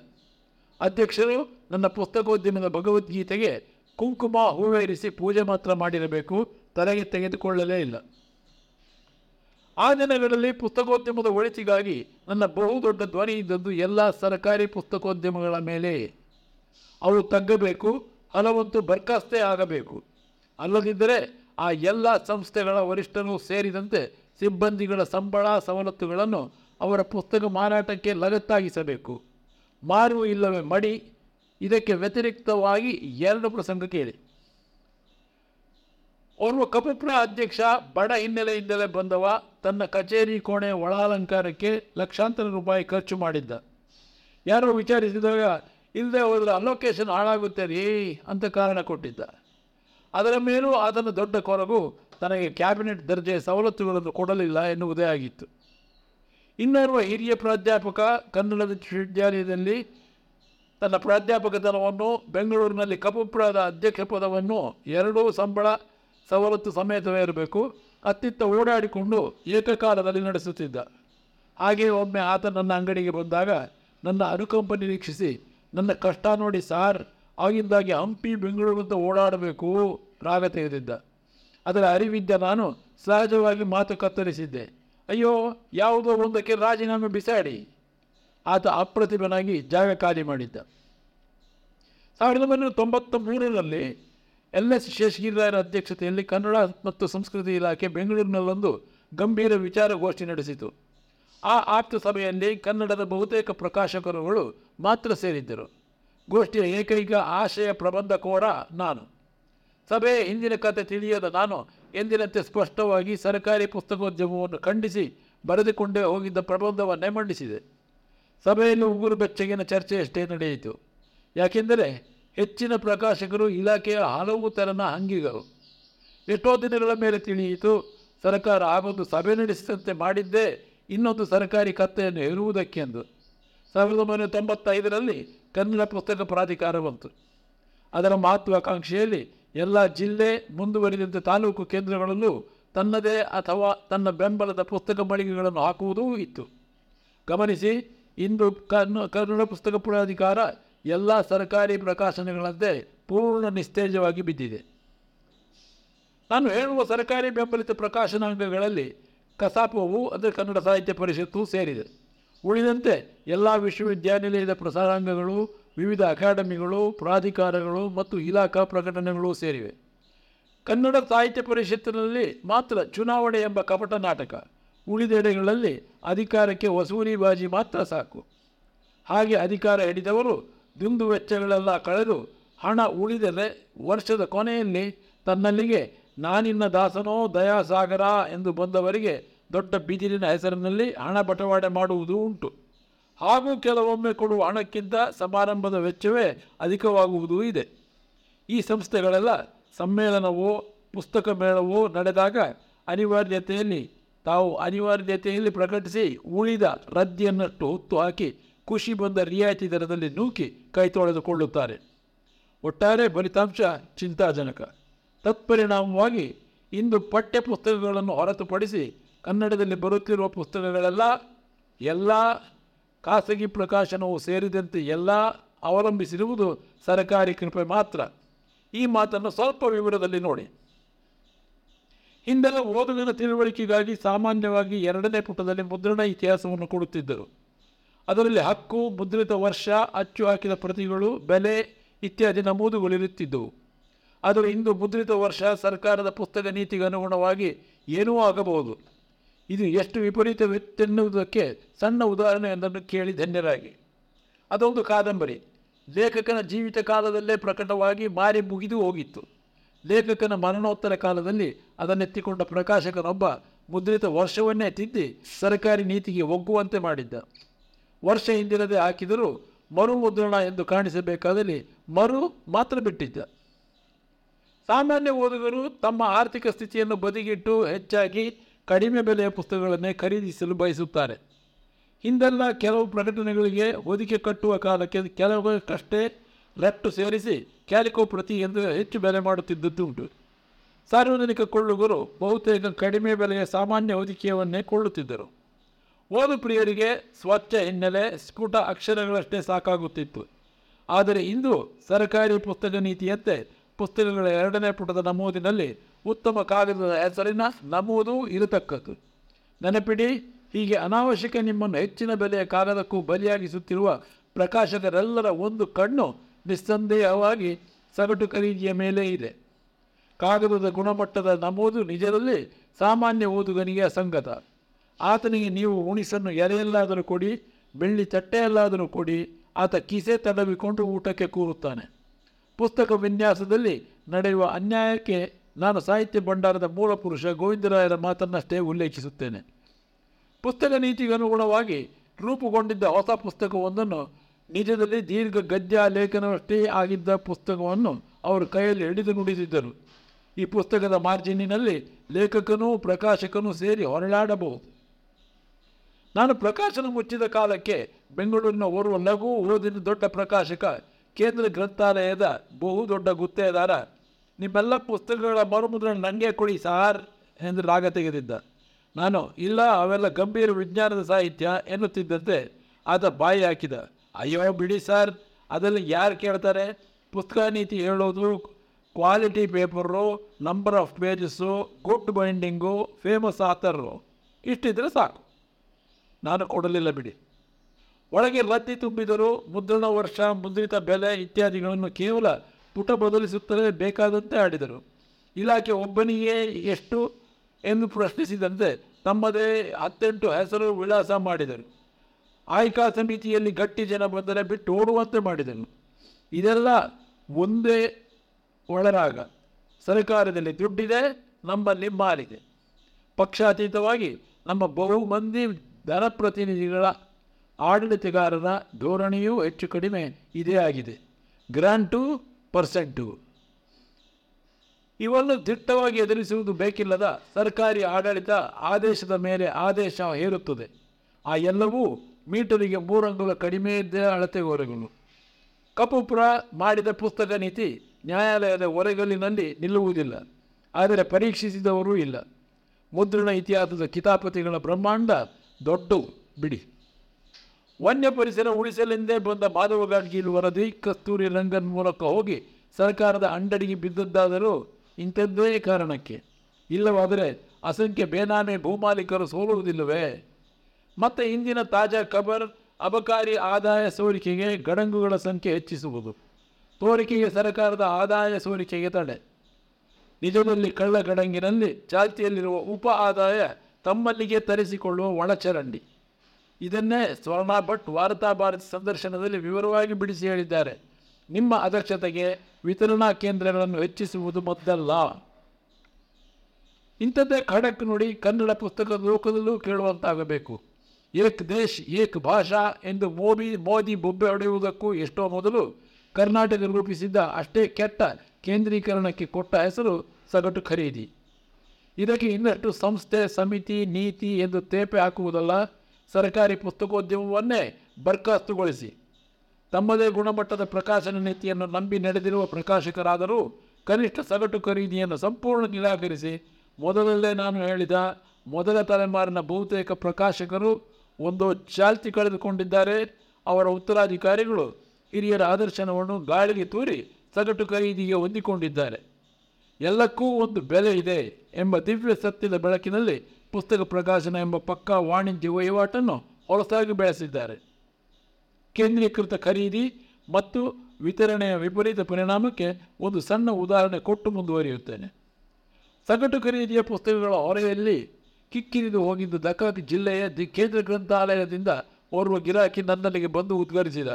ಅಧ್ಯಕ್ಷರು ನನ್ನ ಪುಸ್ತಕೋದ್ಯಮದ ಭಗವದ್ಗೀತೆಗೆ ಕುಂಕುಮ ಹೂವೇರಿಸಿ ಪೂಜೆ ಮಾತ್ರ ಮಾಡಿರಬೇಕು, ತಲೆಗೆ ತೆಗೆದುಕೊಳ್ಳಲೇ ಇಲ್ಲ. ಆ ದಿನಗಳಲ್ಲಿ ಪುಸ್ತಕೋದ್ಯಮದ ಒಳಿತಿಗಾಗಿ ನನ್ನ ಬಹುದೊಡ್ಡ ಧ್ವನಿ ಇದ್ದದ್ದು ಎಲ್ಲ ಸರ್ಕಾರಿ ಪುಸ್ತಕೋದ್ಯಮಗಳ ಮೇಲೆ ಅವು ತಗ್ಗಬೇಕು ಹಲವಂತೂ ಬರ್ಖಾಸ್ತೇ ಆಗಬೇಕು. ಅಲ್ಲದಿದ್ದರೆ ಆ ಎಲ್ಲ ಸಂಸ್ಥೆಗಳ ವರಿಷ್ಠರು ಸೇರಿದಂತೆ ಸಿಬ್ಬಂದಿಗಳ ಸಂಬಳ, ಸವಲತ್ತುಗಳನ್ನು ಅವರ ಪುಸ್ತಕ ಮಾರಾಟಕ್ಕೆ ಲಗತ್ತಾಗಿಸಬೇಕು. ಮಾರು ಇಲ್ಲವೇ ಮಡಿ, ಇದಕ್ಕೆ ವ್ಯತಿರಿಕ್ತವಾಗಿ ಎರಡು ಪ್ರಸಂಗ ಕೇಳಿ ಓರ್ವ ಕಪಿಪ್ರ ಅಧ್ಯಕ್ಷ, ಬಡ ಹಿನ್ನೆಲೆಯಿಂದಲೇ ಬಂದವ, ತನ್ನ ಕಚೇರಿ ಕೋಣೆ ಒಳಾಲಂಕಾರಕ್ಕೆ ಲಕ್ಷಾಂತರ ರೂಪಾಯಿ ಖರ್ಚು ಮಾಡಿದ್ದ. ಯಾರೋ ವಿಚಾರಿಸಿದಾಗ ಇಲ್ಲದೆ ಹೋದರೆ ಅಲೋಕೇಶನ್ ಹಾಳಾಗುತ್ತೆ ರೀ ಅಂತ ಕಾರಣ ಕೊಟ್ಟಿದ್ದ. ಅದರ ಮೇಲೂ ಆತನ ದೊಡ್ಡ ಕೊರಗು ತನಗೆ ಕ್ಯಾಬಿನೆಟ್ ದರ್ಜೆಯ ಸವಲತ್ತುಗಳನ್ನು ಕೊಡಲಿಲ್ಲ ಎನ್ನುವುದೇ ಆಗಿತ್ತು. ಇನ್ನೋರ್ವ ಹಿರಿಯ ಪ್ರಾಧ್ಯಾಪಕ ಕನ್ನಡ ವಿಶ್ವವಿದ್ಯಾಲಯದಲ್ಲಿ ತನ್ನ ಪ್ರಾಧ್ಯಾಪಕತನವನ್ನು ಬೆಂಗಳೂರಿನಲ್ಲಿ ಕಪುಪ್ರಾದ ಅಧ್ಯಕ್ಷ ಪದವನ್ನು ಎರಡೂ ಸಂಬಳ, ಸವಲತ್ತು ಸಮೇತವೇ ಇರಬೇಕು, ಅತ್ತಿತ್ತ ಓಡಾಡಿಕೊಂಡು ಏಕಕಾಲದಲ್ಲಿ ನಡೆಸುತ್ತಿದ್ದ. ಹಾಗೆಯೇ ಒಮ್ಮೆ ಆತ ನನ್ನ ಅಂಗಡಿಗೆ ಬಂದಾಗ ನನ್ನ ಅನುಕಂಪ ನಿರೀಕ್ಷಿಸಿ ನನ್ನ ಕಷ್ಟ ನೋಡಿ ಸಾರ್, ಆಗಿಂದಾಗಿ ಹಂಪಿ, ಬೆಂಗಳೂರು ಅಂತ ಓಡಾಡಬೇಕು ರಾಗ ತೆಗೆದಿದ್ದ. ಅದರ ಅರಿವಿದ್ದ ನಾನು ಸಹಜವಾಗಿ ಮಾತು ಕತ್ತರಿಸಿದ್ದೆ. ಅಯ್ಯೋ, ಯಾವುದೋ ಒಂದಕ್ಕೆ ರಾಜೀನಾಮೆ ಬಿಸಾಡಿ. ಆತ ಅಪ್ರತಿಭನಾಗಿ ಜಾಗ ಖಾಲಿ ಮಾಡಿದ್ದ. ಸಾವಿರದ ಒಂಬೈನೂರ ತೊಂಬತ್ತ ಮೂರರಲ್ಲಿ ಎಲ್ ಎಸ್ ಶೇಷಗಿರಿರಾಯರ ಅಧ್ಯಕ್ಷತೆಯಲ್ಲಿ ಕನ್ನಡ ಮತ್ತು ಸಂಸ್ಕೃತಿ ಇಲಾಖೆ ಬೆಂಗಳೂರಿನಲ್ಲೊಂದು ಗಂಭೀರ ವಿಚಾರಗೋಷ್ಠಿ ನಡೆಸಿತು. ಆ ಆಪ್ತ ಸಭೆಯಲ್ಲಿ ಕನ್ನಡದ ಬಹುತೇಕ ಪ್ರಕಾಶಕರುಗಳು ಮಾತ್ರ ಸೇರಿದ್ದರು. ಗೋಷ್ಠಿಯ ಏಕೈಕ ಆಶಯ ಪ್ರಬಂಧಕೋರ ನಾನು. ಸಭೆ ಹಿಂದಿನ ಕತೆ ತಿಳಿಯದ ನಾನು ಎಂದಿನಂತೆ ಸ್ಪಷ್ಟವಾಗಿ ಸರ್ಕಾರಿ ಪುಸ್ತಕೋದ್ಯಮವನ್ನು ಖಂಡಿಸಿ ಬರೆದುಕೊಂಡೇ ಹೋಗಿದ್ದ ಪ್ರಬಂಧವನ್ನೇ ಮಂಡಿಸಿದೆ. ಸಭೆಯಲ್ಲಿ ಉಗುರು ಬೆಚ್ಚಗಿನ ಚರ್ಚೆಯಷ್ಟೇ ನಡೆಯಿತು. ಯಾಕೆಂದರೆ ಹೆಚ್ಚಿನ ಪ್ರಕಾಶಕರು ಇಲಾಖೆಯ ಹಲವು ತೆರನ ಅಂಗಿಗಳು. ಎಷ್ಟೋ ದಿನಗಳ ಮೇಲೆ ತಿಳಿಯಿತು, ಸರ್ಕಾರ ಆಗೊಂದು ಸಭೆ ನಡೆಸಿದಂತೆ ಮಾಡಿದ್ದೇ ಇನ್ನೊಂದು ಸರ್ಕಾರಿ ಕತ್ತೆಯನ್ನು ಹೇರುವುದಕ್ಕೆಂದು. ಸಾವಿರದ ಒಂಬೈನೂರ ತೊಂಬತ್ತೈದರಲ್ಲಿ ಕನ್ನಡ ಪುಸ್ತಕ ಪ್ರಾಧಿಕಾರ ಬಂತು. ಅದರ ಮಹತ್ವಾಕಾಂಕ್ಷೆಯಲ್ಲಿ ಎಲ್ಲ ಜಿಲ್ಲೆ, ಮುಂದುವರಿದಂತೆ ತಾಲೂಕು ಕೇಂದ್ರಗಳಲ್ಲೂ ತನ್ನದೇ ಅಥವಾ ತನ್ನ ಬೆಂಬಲದ ಪುಸ್ತಕ ಮಳಿಗೆಗಳನ್ನು ಹಾಕುವುದೂ ಇತ್ತು. ಗಮನಿಸಿ, ಇಂದು ಕನ್ನ ಕನ್ನಡ ಪುಸ್ತಕ ಪ್ರಾಧಿಕಾರ ಎಲ್ಲ ಸರ್ಕಾರಿ ಪ್ರಕಾಶನಗಳಂತೆ ಪೂರ್ಣ ನಿಸ್ತೇಜವಾಗಿ ಬಿದ್ದಿದೆ. ನಾನು ಹೇಳುವ ಸರ್ಕಾರಿ ಬೆಂಬಲಿತ ಪ್ರಕಾಶನಾಂಗಗಳಲ್ಲಿ ಕಸಾಪವು, ಅಂದರೆ ಕನ್ನಡ ಸಾಹಿತ್ಯ ಪರಿಷತ್ತು ಸೇರಿದೆ. ಉಳಿದಂತೆ ಎಲ್ಲ ವಿಶ್ವವಿದ್ಯಾನಿಲಯದ ಪ್ರಸಾರಾಂಗಗಳು, ವಿವಿಧ ಅಕಾಡೆಮಿಗಳು, ಪ್ರಾಧಿಕಾರಗಳು ಮತ್ತು ಇಲಾಖಾ ಪ್ರಕಟಣೆಗಳು ಸೇರಿವೆ. ಕನ್ನಡ ಸಾಹಿತ್ಯ ಪರಿಷತ್ತಿನಲ್ಲಿ ಮಾತ್ರ ಚುನಾವಣೆ ಎಂಬ ಕಪಟ ನಾಟಕ. ಉಳಿದೆಡೆಗಳಲ್ಲಿ ಅಧಿಕಾರಕ್ಕೆ ವಸೂಲಿಬಾಜಿ ಮಾತ್ರ ಸಾಕು. ಹಾಗೆ ಅಧಿಕಾರ ಹಿಡಿದವರು ದುಂದು ವೆಚ್ಚಗಳೆಲ್ಲ ಕಳೆದು ಹಣ ಉಳಿದರೆ ವರ್ಷದ ಕೊನೆಯಲ್ಲಿ ತನ್ನಲ್ಲಿಗೆ ನಾನಿನ್ನ ದಾಸನೋ ದಯಾಸಾಗರ ಎಂದು ಬಂದವರಿಗೆ ದೊಡ್ಡ ಬಿದಿರಿನ ಹೆಸರಿನಲ್ಲಿ ಹಣ ಬಟವಾಡೆ ಮಾಡುವುದೂ ಉಂಟು. ಹಾಗೂ ಕೆಲವೊಮ್ಮೆ ಕೊಡುವ ಹಣಕ್ಕಿಂತ ಸಮಾರಂಭದ ವೆಚ್ಚವೇ ಅಧಿಕವಾಗುವುದೂ ಇದೆ. ಈ ಸಂಸ್ಥೆಗಳೆಲ್ಲ ಸಮ್ಮೇಳನವೋ, ಪುಸ್ತಕ ಮೇಳವೋ ನಡೆದಾಗ ಅನಿವಾರ್ಯತೆಯಲ್ಲಿ, ತಾವು ಅನಿವಾರ್ಯತೆಯಲ್ಲಿ ಪ್ರಕಟಿಸಿ ಉಳಿದ ರದ್ದಿಯನ್ನಷ್ಟು ಹೊತ್ತು ಹಾಕಿ ಖುಷಿ ಬಂದ ರಿಯಾಯಿತಿ ದರದಲ್ಲಿ ನೂಕಿ ಕೈ ತೊಳೆದುಕೊಳ್ಳುತ್ತಾರೆ. ಒಟ್ಟಾರೆ ಫಲಿತಾಂಶ ಚಿಂತಾಜನಕ. ತತ್ಪರಿಣಾಮವಾಗಿ ಇಂದು ಪಠ್ಯ ಪುಸ್ತಕಗಳನ್ನು ಹೊರತುಪಡಿಸಿ ಕನ್ನಡದಲ್ಲಿ ಬರುತ್ತಿರುವ ಪುಸ್ತಕಗಳೆಲ್ಲ ಎಲ್ಲ ಖಾಸಗಿ ಪ್ರಕಾಶನವು ಸೇರಿದಂತೆ ಎಲ್ಲ ಅವಲಂಬಿಸಿರುವುದು ಸರಕಾರಿ ಕೃಪೆ ಮಾತ್ರ. ಈ ಮಾತನ್ನು ಸ್ವಲ್ಪ ವಿವರದಲ್ಲಿ ನೋಡಿ. ಹಿಂದೆಲ್ಲ ಓದುಗನ ತಿಳುವಳಿಕೆಗಾಗಿ ಸಾಮಾನ್ಯವಾಗಿ ಎರಡನೇ ಪುಟದಲ್ಲಿ ಮುದ್ರಣ ಇತಿಹಾಸವನ್ನು ಕೊಡುತ್ತಿದ್ದರು. ಅದರಲ್ಲಿ ಹಕ್ಕು, ಮುದ್ರಿತ ವರ್ಷ, ಅಚ್ಚು ಹಾಕಿದ ಪ್ರತಿಗಳು, ಬೆಲೆ ಇತ್ಯಾದಿ ನಮೂದುಗಳಿರುತ್ತಿದ್ದವು. ಆದರೆ ಇಂದು ಮುದ್ರಿತ ವರ್ಷ ಸರ್ಕಾರದ ಪುಸ್ತಕ ನೀತಿಗೆ ಅನುಗುಣವಾಗಿ ಏನೂ ಆಗಬಹುದು. ಇದು ಎಷ್ಟು ವಿಪರೀತವೆತ್ತೆನ್ನುವುದಕ್ಕೆ ಸಣ್ಣ ಉದಾಹರಣೆಯೊಂದನ್ನು ಕೇಳಿ ಧನ್ಯರಾಗಿ. ಅದೊಂದು ಕಾದಂಬರಿ. ಲೇಖಕನ ಜೀವಿತ ಕಾಲದಲ್ಲೇ ಪ್ರಕಟವಾಗಿ ಮಾರಿ ಮುಗಿದು ಹೋಗಿತ್ತು. ಲೇಖಕನ ಮರಣೋತ್ತರ ಕಾಲದಲ್ಲಿ ಅದನ್ನೆತ್ತಿಕೊಂಡ ಪ್ರಕಾಶಕನೊಬ್ಬ ಮುದ್ರಿತ ವರ್ಷವನ್ನೇ ತಿದ್ದಿ ಸರ್ಕಾರಿ ನೀತಿಗೆ ಒಗ್ಗುವಂತೆ ಮಾಡಿದ್ದ. ವರ್ಷ ಹಿಂದಿನದೇ ಹಾಕಿದರೂ ಮರು ಮುದ್ರಣ ಎಂದು ಕಾಣಿಸಬೇಕಾದಲ್ಲಿ ಮರು ಮಾತ್ರ ಬಿಟ್ಟಿದ್ದ. ಸಾಮಾನ್ಯ ಓದುಗರು ತಮ್ಮ ಆರ್ಥಿಕ ಸ್ಥಿತಿಯನ್ನು ಬದಿಗಿಟ್ಟು ಹೆಚ್ಚಾಗಿ ಕಡಿಮೆ ಬೆಲೆಯ ಪುಸ್ತಕಗಳನ್ನೇ ಖರೀದಿಸಲು ಬಯಸುತ್ತಾರೆ. ಹಿಂದೆಲ್ಲ ಕೆಲವು ಪ್ರಕಟಣೆಗಳಿಗೆ ಹೊದಿಕೆ ಕಟ್ಟುವ ಕಾಲಕ್ಕೆ ಕೆಲವಷ್ಟೇ ಲೆಫ್ಟ್ ಸೇರಿಸಿ ಕ್ಯಾಲಿಕೋ ಪ್ರತಿ ಎಂದು ಹೆಚ್ಚು ಬೆಲೆ ಮಾಡುತ್ತಿದ್ದುದುಂಟು ಸಾರ್ವಜನಿಕ ಕೊಳ್ಳುಗರು ಬಹುತೇಕ ಕಡಿಮೆ ಬೆಲೆಯ ಸಾಮಾನ್ಯ ಹೊದಿಕೆಯವನ್ನೇ ಕೊಳ್ಳುತ್ತಿದ್ದರು. ಓದು ಪ್ರಿಯರಿಗೆ ಸ್ವಚ್ಛ ಹಿನ್ನೆಲೆ ಸ್ಫುಟ ಅಕ್ಷರಗಳಷ್ಟೇ ಸಾಕಾಗುತ್ತಿತ್ತು. ಆದರೆ ಇಂದು ಸರ್ಕಾರಿ ಪುಸ್ತಕ ನೀತಿಯಂತೆ ಪುಸ್ತಕಗಳ ಎರಡನೇ ಪುಟದ ನಮೂದಿನಲ್ಲಿ ಉತ್ತಮ ಕಾಗದದ ಹೆಸರಿನ ನಮೂದು ಇರತಕ್ಕದ್ದು. ನೆನಪಿಡಿ, ಹೀಗೆ ಅನಾವಶ್ಯಕ ನಿಮ್ಮನ್ನು ಹೆಚ್ಚಿನ ಬೆಲೆಯ ಕಾಗದಕ್ಕೂ ಬಲಿಯಾಗಿಸುತ್ತಿರುವ ಪ್ರಕಾಶಕರೆಲ್ಲರ ಒಂದು ಕಣ್ಣು ನಿಸ್ಸಂದೇಹವಾಗಿ ಸಗಟು ಖರೀದಿಯ ಮೇಲೆ ಇದೆ. ಕಾಗದದ ಗುಣಮಟ್ಟದ ನಮೂದು ನಿಜದಲ್ಲಿ ಸಾಮಾನ್ಯ ಓದುಗನಿಗೆ ಅಸಂಗತ. ಆತನಿಗೆ ನೀವು ಉಣಿಸನ್ನು ಎಲೆಯಲ್ಲಾದರೂ ಕೊಡಿ, ಬೆಳ್ಳಿ ತಟ್ಟೆಯಲ್ಲಾದರೂ ಕೊಡಿ, ಆತ ಕಿಸೆ ತಡವಿಕೊಂಡು ಊಟಕ್ಕೆ ಕೂರುತ್ತಾನೆ. ಪುಸ್ತಕ ವಿನ್ಯಾಸದಲ್ಲಿ ನಡೆಯುವ ಅನ್ಯಾಯಕ್ಕೆ ನಾನು ಸಾಹಿತ್ಯ ಭಂಡಾರದ ಮೂಲ ಪುರುಷ ಗೋವಿಂದರಾಯರ ಮಾತನ್ನಷ್ಟೇ ಉಲ್ಲೇಖಿಸುತ್ತೇನೆ. ಪುಸ್ತಕ ನೀತಿಗೆ ಅನುಗುಣವಾಗಿ ರೂಪುಗೊಂಡಿದ್ದ ಹೊಸ ಪುಸ್ತಕವೊಂದನ್ನು ನಿಜದಲ್ಲಿ ದೀರ್ಘ ಗದ್ಯ ಲೇಖನವಷ್ಟೇ ಆಗಿದ್ದ ಪುಸ್ತಕವನ್ನು ಅವರು ಕೈಯಲ್ಲಿ ಹಿಡಿದು ನುಡಿದಿದ್ದರು ಈ ಪುಸ್ತಕದ ಮಾರ್ಜಿನಿನಲ್ಲಿ ಲೇಖಕನೂ ಪ್ರಕಾಶಕನೂ ಸೇರಿ ಹೊರಳಾಡಬಹುದು. ನಾನು ಪ್ರಕಾಶನ ಮುಚ್ಚಿದ ಕಾಲಕ್ಕೆ ಬೆಂಗಳೂರಿನ ಓರ್ವ ಲಘು ಓದಿನ ದೊಡ್ಡ ಪ್ರಕಾಶಕ ಕೇಂದ್ರ ಗ್ರಂಥಾಲಯದ ಬಹುದೊಡ್ಡ ಗುತ್ತೇದಾರ ನಿಮ್ಮೆಲ್ಲ ಪುಸ್ತಕಗಳ ಮರುಮುದ್ರಣ ನನಗೆ ಕೊಡಿ ಸಾರ್ ಎಂದು ರಾಗ ತೆಗೆದಿದ್ದ. ನಾನು, ಇಲ್ಲ, ಅವೆಲ್ಲ ಗಂಭೀರ ವಿಜ್ಞಾನದ ಸಾಹಿತ್ಯ ಎನ್ನುತ್ತಿದ್ದಂತೆ ಆತ ಬಾಯಿ ಹಾಕಿದ. ಅಯ್ಯೋ, ಬಿಡಿ ಸರ್ ಅದರಲ್ಲಿ ಯಾರು ಕೇಳ್ತಾರೆ? ಪುಸ್ತಕ ನೀತಿ ಹೇಳೋದು, quality paper, number of pages, good binding famous author. ಇಷ್ಟಿದ್ರೆ ಸಾಕು. ನಾನು ಕೊಡಲಿಲ್ಲ ಬಿಡಿ. ಒಳಗೆ ರದ್ದಿ ತುಂಬಿದರೂ, ಮುದ್ರಣ ವರ್ಷ, ಮುದ್ರಿತ ಬೆಲೆ ಇತ್ಯಾದಿಗಳನ್ನು ಕೇವಲ ಪುಟ ಬದಲಿಸುತ್ತಲೇ ಬೇಕಾದಂತೆ ಆಡಿದರು. ಇಲಾಖೆ ಒಬ್ಬನಿಗೆ ಎಷ್ಟು ಎಂದು ಪ್ರಶ್ನಿಸಿದಂತೆ ತಮ್ಮದೇ ಹತ್ತೆಂಟು ಹೆಸರು ವಿಳಾಸ ಮಾಡಿದರು. ಆಯ್ಕಾ ಸಮಿತಿಯಲ್ಲಿ ಗಟ್ಟಿ ಜನ ಬಂದರೆ ಬಿಟ್ಟು ಓಡುವಂತೆ ಮಾಡಿದನು. ಇದೆಲ್ಲ ಒಂದೇ ಒಳರಾಗ. ಸರ್ಕಾರದಲ್ಲಿ ದುಡ್ಡಿದೆ, ನಮ್ಮಲ್ಲಿ ಮಾರಿದೆ. ಪಕ್ಷಾತೀತವಾಗಿ ನಮ್ಮ ಬಹು ಮಂದಿ ಜನಪ್ರತಿನಿಧಿಗಳ ಆಡಳಿತಗಾರರ ಧೋರಣೆಯೂ ಹೆಚ್ಚು ಕಡಿಮೆ ಇದೇ ಆಗಿದೆ. Grant percent. ಇವನ್ನು ದಿಟ್ಟವಾಗಿ ಎದುರಿಸುವುದು ಬೇಕಿಲ್ಲದ ಸರ್ಕಾರಿ ಆಡಳಿತ ಆದೇಶದ ಮೇಲೆ ಆದೇಶ ಹೇರುತ್ತದೆ. ಆ ಎಲ್ಲವೂ ಮೀಟರಿಗೆ ಮೂರಂಗುಲ ಕಡಿಮೆ ಇದ್ದ ಅಳತೆಗೋರೆಗಳು ಕಪುಪುರ ಮಾಡಿದ ಪುಸ್ತಕ ನೀತಿ ನ್ಯಾಯಾಲಯದ ಹೊರಗಲಿನಲ್ಲಿ ನಿಲ್ಲುವುದಿಲ್ಲ. ಆದರೆ ಪರೀಕ್ಷಿಸಿದವರೂ ಇಲ್ಲ. ಮುದ್ರಣ ಇತಿಹಾಸದ ಕಿತಾಪತಿಗಳ ಬ್ರಹ್ಮಾಂಡ ದೊಡ್ಡ, ಬಿಡಿ. ವನ್ಯ ಪರಿಸರ ಉಳಿಸಲೆಂದೇ ಬಂದ ಮಾಧವ ಇಲ್ಲಿ ವರದಿ ಕಸ್ತೂರಿ ರಂಗನ್ ಮೂಲಕ ಹೋಗಿ ಸರ್ಕಾರದ ಅಂಡಡಿಗೆ ಬಿದ್ದದ್ದಾದರೂ ಇಂಥದ್ದೇ ಕಾರಣಕ್ಕೆ. ಇಲ್ಲವಾದರೆ ಅಸಂಖ್ಯ ಬೇನಾಮೆ ಭೂಮಾಲೀಕರು ಸೋಲುವುದಿಲ್ಲವೇ? ಮತ್ತು ಇಂದಿನ ತಾಜಾ ಖಬರ್ ಅಬಕಾರಿ ಆದಾಯ ಸೋರಿಕೆಗೆ ಗಡಂಗುಗಳ ಸಂಖ್ಯೆ ಹೆಚ್ಚಿಸುವುದು. ತೋರಿಕೆಗೆ ಸರ್ಕಾರದ ಆದಾಯ ಸೋರಿಕೆಗೆ ತಡೆ. ನಿಜದಲ್ಲಿ ಕಳ್ಳ ಗಡಂಗಿನಲ್ಲಿ ಚಾಲ್ತಿಯಲ್ಲಿರುವ ಉಪ ಆದಾಯ ತಮ್ಮಲ್ಲಿಗೆ ತರಿಸಿಕೊಳ್ಳುವ ಒಳಚರಂಡಿ. ಇದನ್ನೇ ಸ್ವರ್ಣ ಭಟ್ ವಾರ್ತಾ ಭಾರತಿ ಸಂದರ್ಶನದಲ್ಲಿ ವಿವರವಾಗಿ ಬಿಡಿಸಿ ಹೇಳಿದ್ದಾರೆ. ನಿಮ್ಮ ಅದಕ್ಷತೆಗೆ ವಿತರಣಾ ಕೇಂದ್ರಗಳನ್ನು ಹೆಚ್ಚಿಸುವುದು ಮೊದಲಲ್ಲ ಇಂಥದ್ದೇ ಖಡಕ್ ನುಡಿ ಕನ್ನಡ ಪುಸ್ತಕದ ಲೋಕದಲ್ಲೂ ಕೇಳುವಂತಾಗಬೇಕು. ಏಕ್ ದೇಶ್, ಏಕ್ ಭಾಷಾ ಎಂದು ಮೋದಿ ಮೋದಿ ಬೊಬ್ಬೆ ಹೊಡೆಯುವುದಕ್ಕೂ ಎಷ್ಟೋ ಮೊದಲು ಕರ್ನಾಟಕ ರೂಪಿಸಿದ್ದ ಅಷ್ಟೇ ಕೆಟ್ಟ ಕೇಂದ್ರೀಕರಣಕ್ಕೆ ಕೊಟ್ಟ ಹೆಸರು ಸಗಟು ಖರೀದಿ. ಇದಕ್ಕೆ ಇನ್ನಷ್ಟು ಸಂಸ್ಥೆ, ಸಮಿತಿ, ನೀತಿ ಎಂದು ತೇಪೆ ಹಾಕುವುದಲ್ಲ. ಸರ್ಕಾರಿ ಪುಸ್ತಕೋದ್ಯಮವನ್ನೇ ಬರ್ಖಾಸ್ತುಗೊಳಿಸಿ ತಮ್ಮದೇ ಗುಣಮಟ್ಟದ ಪ್ರಕಾಶನ ನೀತಿಯನ್ನು ನಂಬಿ ನಡೆದಿರುವ ಪ್ರಕಾಶಕರಾದರೂ ಕನಿಷ್ಠ ಸಗಟು ಖರೀದಿಯನ್ನು ಸಂಪೂರ್ಣ ನಿರಾಕರಿಸಿ, ಮೊದಲಲ್ಲೇ ನಾನು ಹೇಳಿದ ಮೊದಲ ತಲೆಮಾರಿನ ಬಹುತೇಕ ಪ್ರಕಾಶಕರು ಒಂದು ಚಾಲ್ತಿ ಕಳೆದುಕೊಂಡಿದ್ದಾರೆ. ಅವರ ಉತ್ತರಾಧಿಕಾರಿಗಳು ಹಿರಿಯರ ಆದರ್ಶನವನ್ನು ಗಾಳಿಗೆ ತೂರಿ ಸಗಟು ಖರೀದಿಗೆ ಹೊಂದಿಕೊಂಡಿದ್ದಾರೆ. ಎಲ್ಲಕ್ಕೂ ಒಂದು ಬೆಲೆ ಇದೆ ಎಂಬ ದಿವ್ಯ ಸತ್ಯದ ಬೆಳಕಿನಲ್ಲಿ ಪುಸ್ತಕ ಪ್ರಕಾಶನ ಎಂಬ ಪಕ್ಕಾ ವಾಣಿಜ್ಯ ವಹಿವಾಟನ್ನು ಹೊಲಸಾಗಿ ಬೆಳೆಸಿದ್ದಾರೆ. ಕೇಂದ್ರೀಕೃತ ಖರೀದಿ ಮತ್ತು ವಿತರಣೆಯ ವಿಪರೀತ ಪರಿಣಾಮಕ್ಕೆ ಒಂದು ಸಣ್ಣ ಉದಾಹರಣೆ ಕೊಟ್ಟು ಮುಂದುವರಿಯುತ್ತೇನೆ. ಸಗಟು ಖರೀದಿಯ ಪುಸ್ತಕಗಳ ಹೊರೆಯಲ್ಲಿ ಕಿಕ್ಕಿರಿದು ಹೋಗಿದ್ದ ದಕಾತಿ ಜಿಲ್ಲೆಯ ದಿ ಕೇಂದ್ರ ಗ್ರಂಥಾಲಯದಿಂದ ಓರ್ವ ಗಿರಾಕಿ ನನ್ನಲ್ಲಿಗೆ ಬಂದು ಉದ್ಗರಿಸಿದ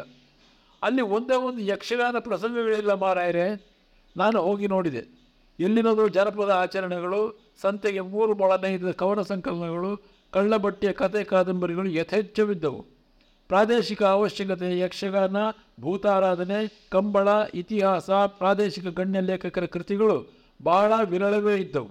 ಅಲ್ಲಿ ಒಂದೇ ಒಂದು ಯಕ್ಷಗಾನ ಪ್ರಸಂಗಗಳಿಲ್ಲ ಮಾರಾಯರೆ, ನಾನು ಹೋಗಿ ನೋಡಿದೆ. ಎಲ್ಲಿನದು ಜನಪದ ಆಚರಣೆಗಳು, ಸಂತೆಗೆ ಮೂರು ಮೊಳನೈದ ಕವನ ಸಂಕಲನಗಳು, ಕಳ್ಳಬಟ್ಟಿಯ ಕತೆ ಕಾದಂಬರಿಗಳು ಯಥೇಚ್ಛವಿದ್ದವು. ಪ್ರಾದೇಶಿಕ ಅವಶ್ಯಕತೆ ಯಕ್ಷಗಾನ, ಭೂತಾರಾಧನೆ, ಕಂಬಳ, ಇತಿಹಾಸ, ಪ್ರಾದೇಶಿಕ ಗಣ್ಯ ಲೇಖಕರ ಕೃತಿಗಳು ಬಹಳ ವಿರಳವೇ ಇದ್ದವು.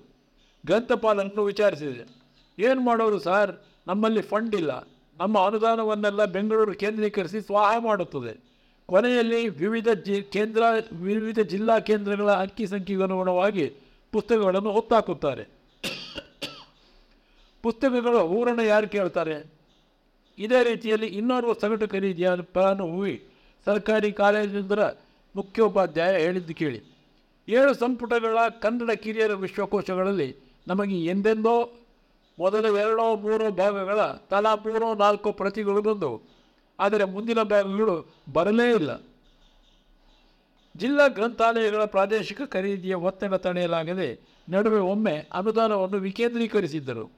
ಗ್ರಂಥಪಾಲನ್ನು ವಿಚಾರಿಸಿದೆ. ಏನು ಮಾಡೋರು ಸರ್? ನಮ್ಮಲ್ಲಿ ಫಂಡ್ ಇಲ್ಲ. ನಮ್ಮ ಅನುದಾನವನ್ನೆಲ್ಲ ಬೆಂಗಳೂರು ಕೇಂದ್ರೀಕರಿಸಿ ಸಹಾಯ ಮಾಡುತ್ತದೆ. ಕೊನೆಯಲ್ಲಿ ವಿವಿಧ ಜಿ, ಕೇಂದ್ರ, ವಿವಿಧ ಜಿಲ್ಲಾ ಕೇಂದ್ರಗಳ ಅಂಕಿ ಸಂಖ್ಯೆಗೆ ಅನುಗುಣವಾಗಿ ಪುಸ್ತಕಗಳನ್ನು ಒತ್ತಾಕುತ್ತಾರೆ. ಪುಸ್ತಕಗಳ ಊರನ್ನು ಯಾರು ಕೇಳ್ತಾರೆ? ಇದೇ ರೀತಿಯಲ್ಲಿ ಇನ್ನೋರ್ವ ಸಗಟು ಖರೀದಿಯ ಫಲಾನುಭವಿ ಸರ್ಕಾರಿ ಕಾಲೇಜಿನ ಮುಖ್ಯೋಪಾಧ್ಯಾಯ ಹೇಳಿದ್ದು ಕೇಳಿ. ಏಳು ಸಂಪುಟಗಳ ಕನ್ನಡ ಕಿರಿಯರ ವಿಶ್ವಕೋಶಗಳಲ್ಲಿ ನಮಗೆ ಎಂದೆಂದೋ? ಮೊದಲ ಎರಡೋ, ಮೂರೋ ಭಾಗಗಳ, ತಲಾ ಮೂರೋ, ನಾಲ್ಕು ಪ್ರತಿಗಳು ಬಂದವು. ಆದರೆ ಮುಂದಿನ ಬ್ಯಾಂಕ್ಗಳು ಬರಲೇ ಇಲ್ಲ. ಜಿಲ್ಲಾ ಗ್ರಂಥಾಲಯಗಳ ಪ್ರಾದೇಶಿಕ ಖರೀದಿಯ ಒತ್ತಡ ತಡೆಯಲಾಗದೆ ನಡುವೆ ಒಮ್ಮೆ ಅನುದಾನವನ್ನು ವಿಕೇಂದ್ರೀಕರಿಸಿದ್ದರು.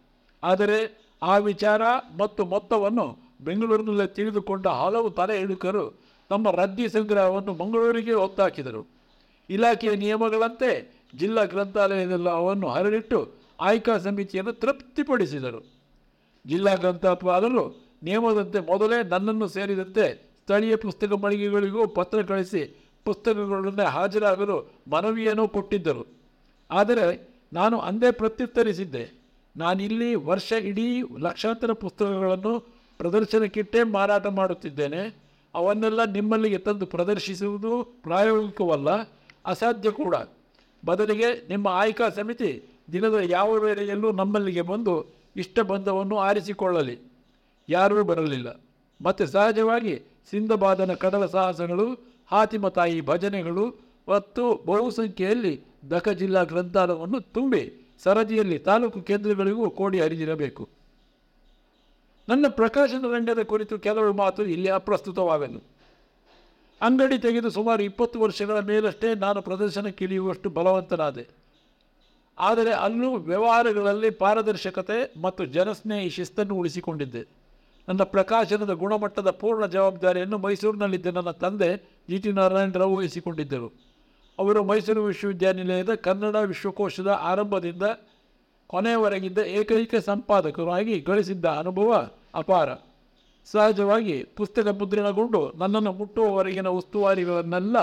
ಆದರೆ ಆ ವಿಚಾರ ಮತ್ತು ಮೊತ್ತವನ್ನು ಬೆಂಗಳೂರಿನಲ್ಲೇ ತಿಳಿದುಕೊಂಡ ಹಲವು ತಲೆ ಹಿಡುಕರು ತಮ್ಮ ರದ್ದಿ ಸಂಗ್ರಹವನ್ನು ಮಂಗಳೂರಿಗೆ ಒತ್ತಾಕಿದರು. ಇಲಾಖೆಯ ನಿಯಮಗಳಂತೆ ಜಿಲ್ಲಾ ಗ್ರಂಥಾಲಯದಲ್ಲಿ ಅವನ್ನು ಹರಡಿಟ್ಟು ಆಯ್ಕಾ ಸಮಿತಿಯನ್ನು ತೃಪ್ತಿಪಡಿಸಿದರು. ಜಿಲ್ಲಾ ಗ್ರಂಥಪಾಲರು ನಿಯಮದಂತೆ ಮೊದಲೇ ನನ್ನನ್ನು ಸೇರಿದಂತೆ ಸ್ಥಳೀಯ ಪುಸ್ತಕ ಮಳಿಗೆಗಳಿಗೂ ಪತ್ರ ಕಳಿಸಿ ಪುಸ್ತಕಗಳನ್ನು ಹಾಜರಾಗಲು ಮನವಿಯನ್ನು ಕೊಟ್ಟಿದ್ದರು. ಆದರೆ ನಾನು ಅಂದೇ ಪ್ರತ್ಯುತ್ತರಿಸಿದ್ದೆ. ನಾನಿಲ್ಲಿ ವರ್ಷ ಇಡೀ ಲಕ್ಷಾಂತರ ಪುಸ್ತಕಗಳನ್ನು ಪ್ರದರ್ಶನಕ್ಕಿಟ್ಟೇ ಮಾರಾಟ ಮಾಡುತ್ತಿದ್ದೇನೆ. ಅವನ್ನೆಲ್ಲ ನಿಮ್ಮಲ್ಲಿಗೆ ತಂದು ಪ್ರದರ್ಶಿಸುವುದು ಪ್ರಾಯೋಗಿಕವಲ್ಲ, ಅಸಾಧ್ಯ ಕೂಡ. ಬದಲಿಗೆ ನಿಮ್ಮ ಆಯ್ಕಾ ಸಮಿತಿ ದಿನದ ಯಾವ ವೇಳೆಯಲ್ಲೂ ನಮ್ಮಲ್ಲಿಗೆ ಬಂದು ಇಷ್ಟ ಬಂದವನ್ನು ಆರಿಸಿಕೊಳ್ಳಲಿ. ಯಾರೂ ಬರಲಿಲ್ಲ. ಮತ್ತು ಸಹಜವಾಗಿ ಸಿಂಧಬಾದನ ಕಡಲ ಸಾಹಸಗಳು, ಹಾತಿಮ ತಾಯಿ ಭಜನೆಗಳು ಮತ್ತು ಬಹುಸಂಖ್ಯೆಯಲ್ಲಿ ದಕ ಜಿಲ್ಲಾ ಗ್ರಂಥಾಲಯವನ್ನು ತುಂಬಿ ಸರದಿಯಲ್ಲಿ ತಾಲೂಕು ಕೇಂದ್ರಗಳಿಗೂ ಕೋಡಿ ಹರಿದಿರಬೇಕು. ನನ್ನ ಪ್ರಕಾಶನ ರಂಗದ ಕುರಿತು ಕೆಲವು ಮಾತು ಇಲ್ಲಿ ಅಪ್ರಸ್ತುತವಾಗಲು ಅಂಗಡಿ ತೆಗೆದು ಸುಮಾರು ಇಪ್ಪತ್ತು ವರ್ಷಗಳ ಮೇಲಷ್ಟೇ ನಾನು ಪ್ರದರ್ಶನಕ್ಕಿಳಿಯುವಷ್ಟು ಬಲವಂತನಾದೆ. ಆದರೆ ಅಲ್ಲೂ ವ್ಯವಹಾರಗಳಲ್ಲಿ ಪಾರದರ್ಶಕತೆ ಮತ್ತು ಜನಸ್ನೇಹಿ ಶಿಸ್ತನ್ನು ಉಳಿಸಿಕೊಂಡಿದ್ದೆ. ನನ್ನ ಪ್ರಕಾಶನದ ಗುಣಮಟ್ಟದ ಪೂರ್ಣ ಜವಾಬ್ದಾರಿಯನ್ನು ಮೈಸೂರಿನಲ್ಲಿದ್ದ ನನ್ನ ತಂದೆ ಜಿ ಟಿ ನಾರಾಯಣರಾವ್ ವಹಿಸಿಕೊಂಡಿದ್ದರು. ಅವರು ಮೈಸೂರು ವಿಶ್ವವಿದ್ಯಾನಿಲಯದ ಕನ್ನಡ ವಿಶ್ವಕೋಶದ ಆರಂಭದಿಂದ ಕೊನೆಯವರೆಗಿದ್ದ ಏಕೈಕ ಸಂಪಾದಕರಾಗಿ ಗಳಿಸಿದ್ದ ಅನುಭವ ಅಪಾರ. ಸಹಜವಾಗಿ ಪುಸ್ತಕ ಮುದ್ರಣಗೊಂಡು ನನ್ನನ್ನು ಮುಟ್ಟುವವರೆಗಿನ ಉಸ್ತುವಾರಿಗಳನ್ನೆಲ್ಲ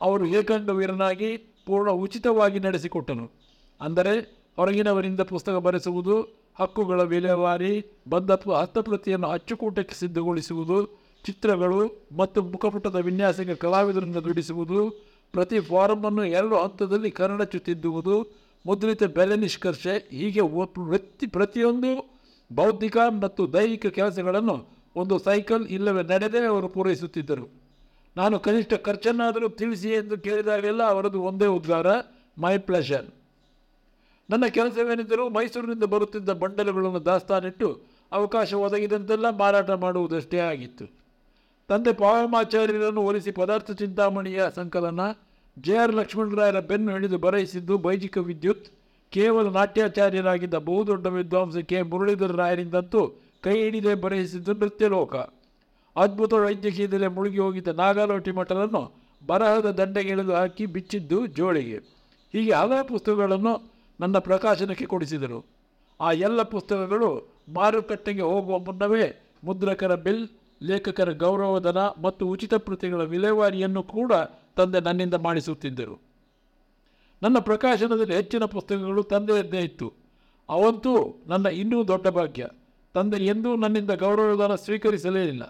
ಅವರು ಏಕಾಂಗವೀರನಾಗಿ ಪೂರ್ಣ ಉಚಿತವಾಗಿ ನಡೆಸಿಕೊಟ್ಟನು. ಅಂದರೆ ಹೊರಗಿನವರಿಂದ ಪುಸ್ತಕ ಬರೆಸುವುದು ಹಕ್ಕುಗಳ ವಿಲೇವಾರಿ ಬಂಧತ್ವ ಹಸ್ತಪ್ರತಿಯನ್ನು ಅಚ್ಚುಕೂಟಕ್ಕೆ ಸಿದ್ಧಗೊಳಿಸುವುದು, ಚಿತ್ರಗಳು ಮತ್ತು ಮುಖಪುಟದ ವಿನ್ಯಾಸಕ್ಕೆ ಕಲಾವಿದರಿಂದ ದುಡಿಸುವುದು, ಪ್ರತಿ ಫಾರಂನ್ನು ಎರಡು ಹಂತದಲ್ಲಿ ಕನ್ನಡ ತಿದ್ದುವುದು ಮುದ್ರಿತ ಬೆಲೆ ನಿಷ್ಕರ್ಷೆ, ಹೀಗೆ ವೃತ್ತಿ ಪ್ರತಿ ಪ್ರತಿಯೊಂದು ಬೌದ್ಧಿಕ ಮತ್ತು ದೈಹಿಕ ಕೆಲಸಗಳನ್ನು ಒಂದು ಸೈಕಲ್ ಇಲ್ಲವೇ ನಡೆದೇ ಅವರು ಪೂರೈಸುತ್ತಿದ್ದರು. ನಾನು ಕನಿಷ್ಠ ಖರ್ಚನ್ನಾದರೂ ತಿಳಿಸಿ ಎಂದು ಕೇಳಿದಾಗೆಲ್ಲ ಅವರದು ಒಂದೇ ಉದ್ಗಾರ, ಮೈ ಪ್ಲೆಷರ್. ನನ್ನ ಕೆಲಸವೇನೆಂದರೂ ಮೈಸೂರಿನಿಂದ ಬರುತ್ತಿದ್ದ ಬಂಡಲುಗಳನ್ನು ದಾಸ್ತಾನಿಟ್ಟು ಅವಕಾಶ ಒದಗಿದಂತೆಲ್ಲ ಮಾರಾಟ ಮಾಡುವುದಷ್ಟೇ ಆಗಿತ್ತು. ತಂದೆ ಪಾವಮಾಚಾರ್ಯರನ್ನು ಒಲಿಸಿ ಪದಾರ್ಥ ಚಿಂತಾಮಣಿಯ ಸಂಕಲನ ಜೆ ಆರ್ ಲಕ್ಷ್ಮಣರಾಯರ ಬೆನ್ನು ಹಿಡಿದು ಬರೆಯಿಸಿದ್ದು ಬೈಜಿಕ ವಿದ್ಯುತ್, ಕೇವಲ ನಾಟ್ಯಾಚಾರ್ಯರಾಗಿದ್ದ ಬಹುದೊಡ್ಡ ವಿದ್ವಾಂಸ ಕೆ. ಮುರಳೀಧರ ರಾಯರಿಂದಂತೂ ಕೈ ಹಿಡಿದೇ ಬರೆಯಿಸಿದ್ದು ನೃತ್ಯಲೋಕ. ಅದ್ಭುತ ವೈದ್ಯಕೀಯದಲ್ಲಿ ಮುಳುಗಿ ಹೋಗಿದ್ದ ನಾಗಾಲೋಟಿ ಮಠವನ್ನು ಬರಹದ ದಂಡೆಗೆ ಎಳೆದು ಹಾಕಿ ಬಿಚ್ಚಿದ್ದು ಜೋಳಿಗೆ. ಹೀಗೆ ಹಲವು ಪುಸ್ತಕಗಳನ್ನು ನನ್ನ ಪ್ರಕಾಶನಕ್ಕೆ ಕೊಡಿಸಿದರು. ಆ ಎಲ್ಲ ಪುಸ್ತಕಗಳು ಮಾರುಕಟ್ಟೆಗೆ ಹೋಗುವ ಮುನ್ನವೇ ಮುದ್ರಕರ ಬಿಲ್, ಲೇಖಕರ ಗೌರವಧನ ಮತ್ತು ಉಚಿತ ಪ್ರತಿಗಳ ವಿಲೇವಾರಿಯನ್ನು ಕೂಡ ತಂದೆ ನನ್ನಿಂದ ಮಾಡಿಸುತ್ತಿದ್ದರು. ನನ್ನ ಪ್ರಕಾಶನದಲ್ಲಿ ಹೆಚ್ಚಿನ ಪುಸ್ತಕಗಳು ತಂದೆಯದ್ದೇ ಇತ್ತು. ಅವಂತೂ ನನ್ನ ಇನ್ನೂ ದೊಡ್ಡ ಭಾಗ್ಯ. ತಂದೆ ಎಂದೂ ನನ್ನಿಂದ ಗೌರವಧನ ಸ್ವೀಕರಿಸಲೇ ಇಲ್ಲ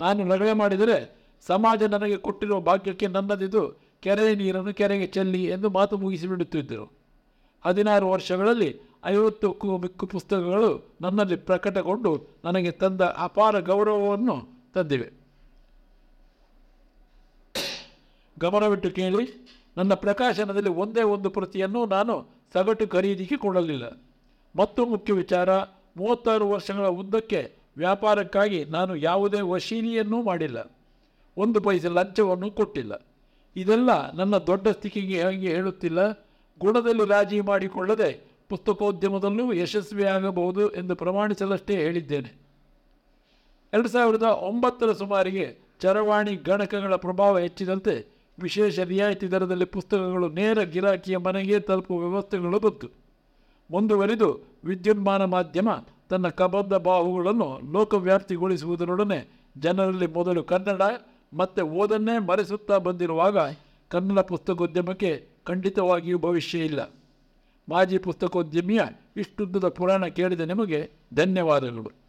ನಾನು ನಗಳೆ ಮಾಡಿದರೆ ಸಮಾಜ ನನಗೆ ಕೊಟ್ಟಿರುವ ಭಾಗ್ಯಕ್ಕೆ ನನ್ನದಿದು ಕೆರೆಯ ನೀರನ್ನು ಕೆರೆಗೆ ಚೆಲ್ಲಿ ಎಂದು ಮಾತು ಮುಗಿಸಿಬಿಡುತ್ತಿದ್ದರು. ಹದಿನಾರು ವರ್ಷಗಳಲ್ಲಿ ಐವತ್ತಕ್ಕೂ ಮಿಕ್ಕು ಪುಸ್ತಕಗಳು ನನ್ನಲ್ಲಿ ಪ್ರಕಟಗೊಂಡು ನನಗೆ ತಂದ ಅಪಾರ ಗೌರವವನ್ನು ತಂದಿವೆ. ಗಮನವಿಟ್ಟು ಕೇಳಿ, ನನ್ನ ಪ್ರಕಾಶನದಲ್ಲಿ ಒಂದೇ ಒಂದು ಪ್ರತಿಯನ್ನು ನಾನು ಸಗಟು ಖರೀದಿಗೆ ಕೊಡಲಿಲ್ಲ. ಮತ್ತು ಮುಖ್ಯ ವಿಚಾರ, ಮೂವತ್ತಾರು ವರ್ಷಗಳ ಉದ್ದಕ್ಕೆ ವ್ಯಾಪಾರಕ್ಕಾಗಿ ನಾನು ಯಾವುದೇ ವಶೀಲಿಯನ್ನೂ ಮಾಡಿಲ್ಲ. ಒಂದು ಪೈಸೆ ಲಂಚವನ್ನು ಕೊಟ್ಟಿಲ್ಲ. ಇದೆಲ್ಲ ನನ್ನ ದೊಡ್ಡ ಸ್ಥಿತಿಗೆ ಹಾಗೆ ಹೇಳುತ್ತಿಲ್ಲ? ಗುಣದಲ್ಲಿ ರಾಜಿ ಮಾಡಿಕೊಳ್ಳದೆ ಪುಸ್ತಕೋದ್ಯಮದಲ್ಲೂ ಯಶಸ್ವಿಯಾಗಬಹುದು ಎಂದು ಪ್ರಮಾಣಿಸಲಷ್ಟೇ ಹೇಳಿದ್ದೇನೆ. ಎರಡು ಸಾವಿರದ ಒಂಬತ್ತರ ಸುಮಾರಿಗೆ ಚರವಾಣಿ ಗಣಕಗಳ ಪ್ರಭಾವ ಹೆಚ್ಚಿದಂತೆ ವಿಶೇಷ ರಿಯಾಯಿತಿ ದರದಲ್ಲಿ ಪುಸ್ತಕಗಳು ನೇರ ಗಿರಾಕಿಯ ಮನೆಗೆ ತಲುಪುವ ವ್ಯವಸ್ಥೆಗಳು ಬಂತು. ಮುಂದುವರಿದು ವಿದ್ಯುನ್ಮಾನ ಮಾಧ್ಯಮ ತನ್ನ ಕಬದ್ಧ ಬಾಹುಗಳನ್ನು ಲೋಕವ್ಯಾಪ್ತಿಗೊಳಿಸುವುದರೊಡನೆ ಜನರಲ್ಲಿ ಮೊದಲು ಕನ್ನಡ ಮತ್ತೆ ಓದನ್ನೇ ಮರೆಸುತ್ತಾ ಬಂದಿರುವಾಗ ಕನ್ನಡ ಪುಸ್ತಕೋದ್ಯಮಕ್ಕೆ ಖಂಡಿತವಾಗಿಯೂ ಭವಿಷ್ಯ ಇಲ್ಲ. ಮಾಜಿ ಪುಸ್ತಕೋದ್ಯಮಿಯ ಇಷ್ಟುದ್ದದ ಪುರಾಣ ಕೇಳಿದ ನಿಮಗೆ ಧನ್ಯವಾದಗಳು.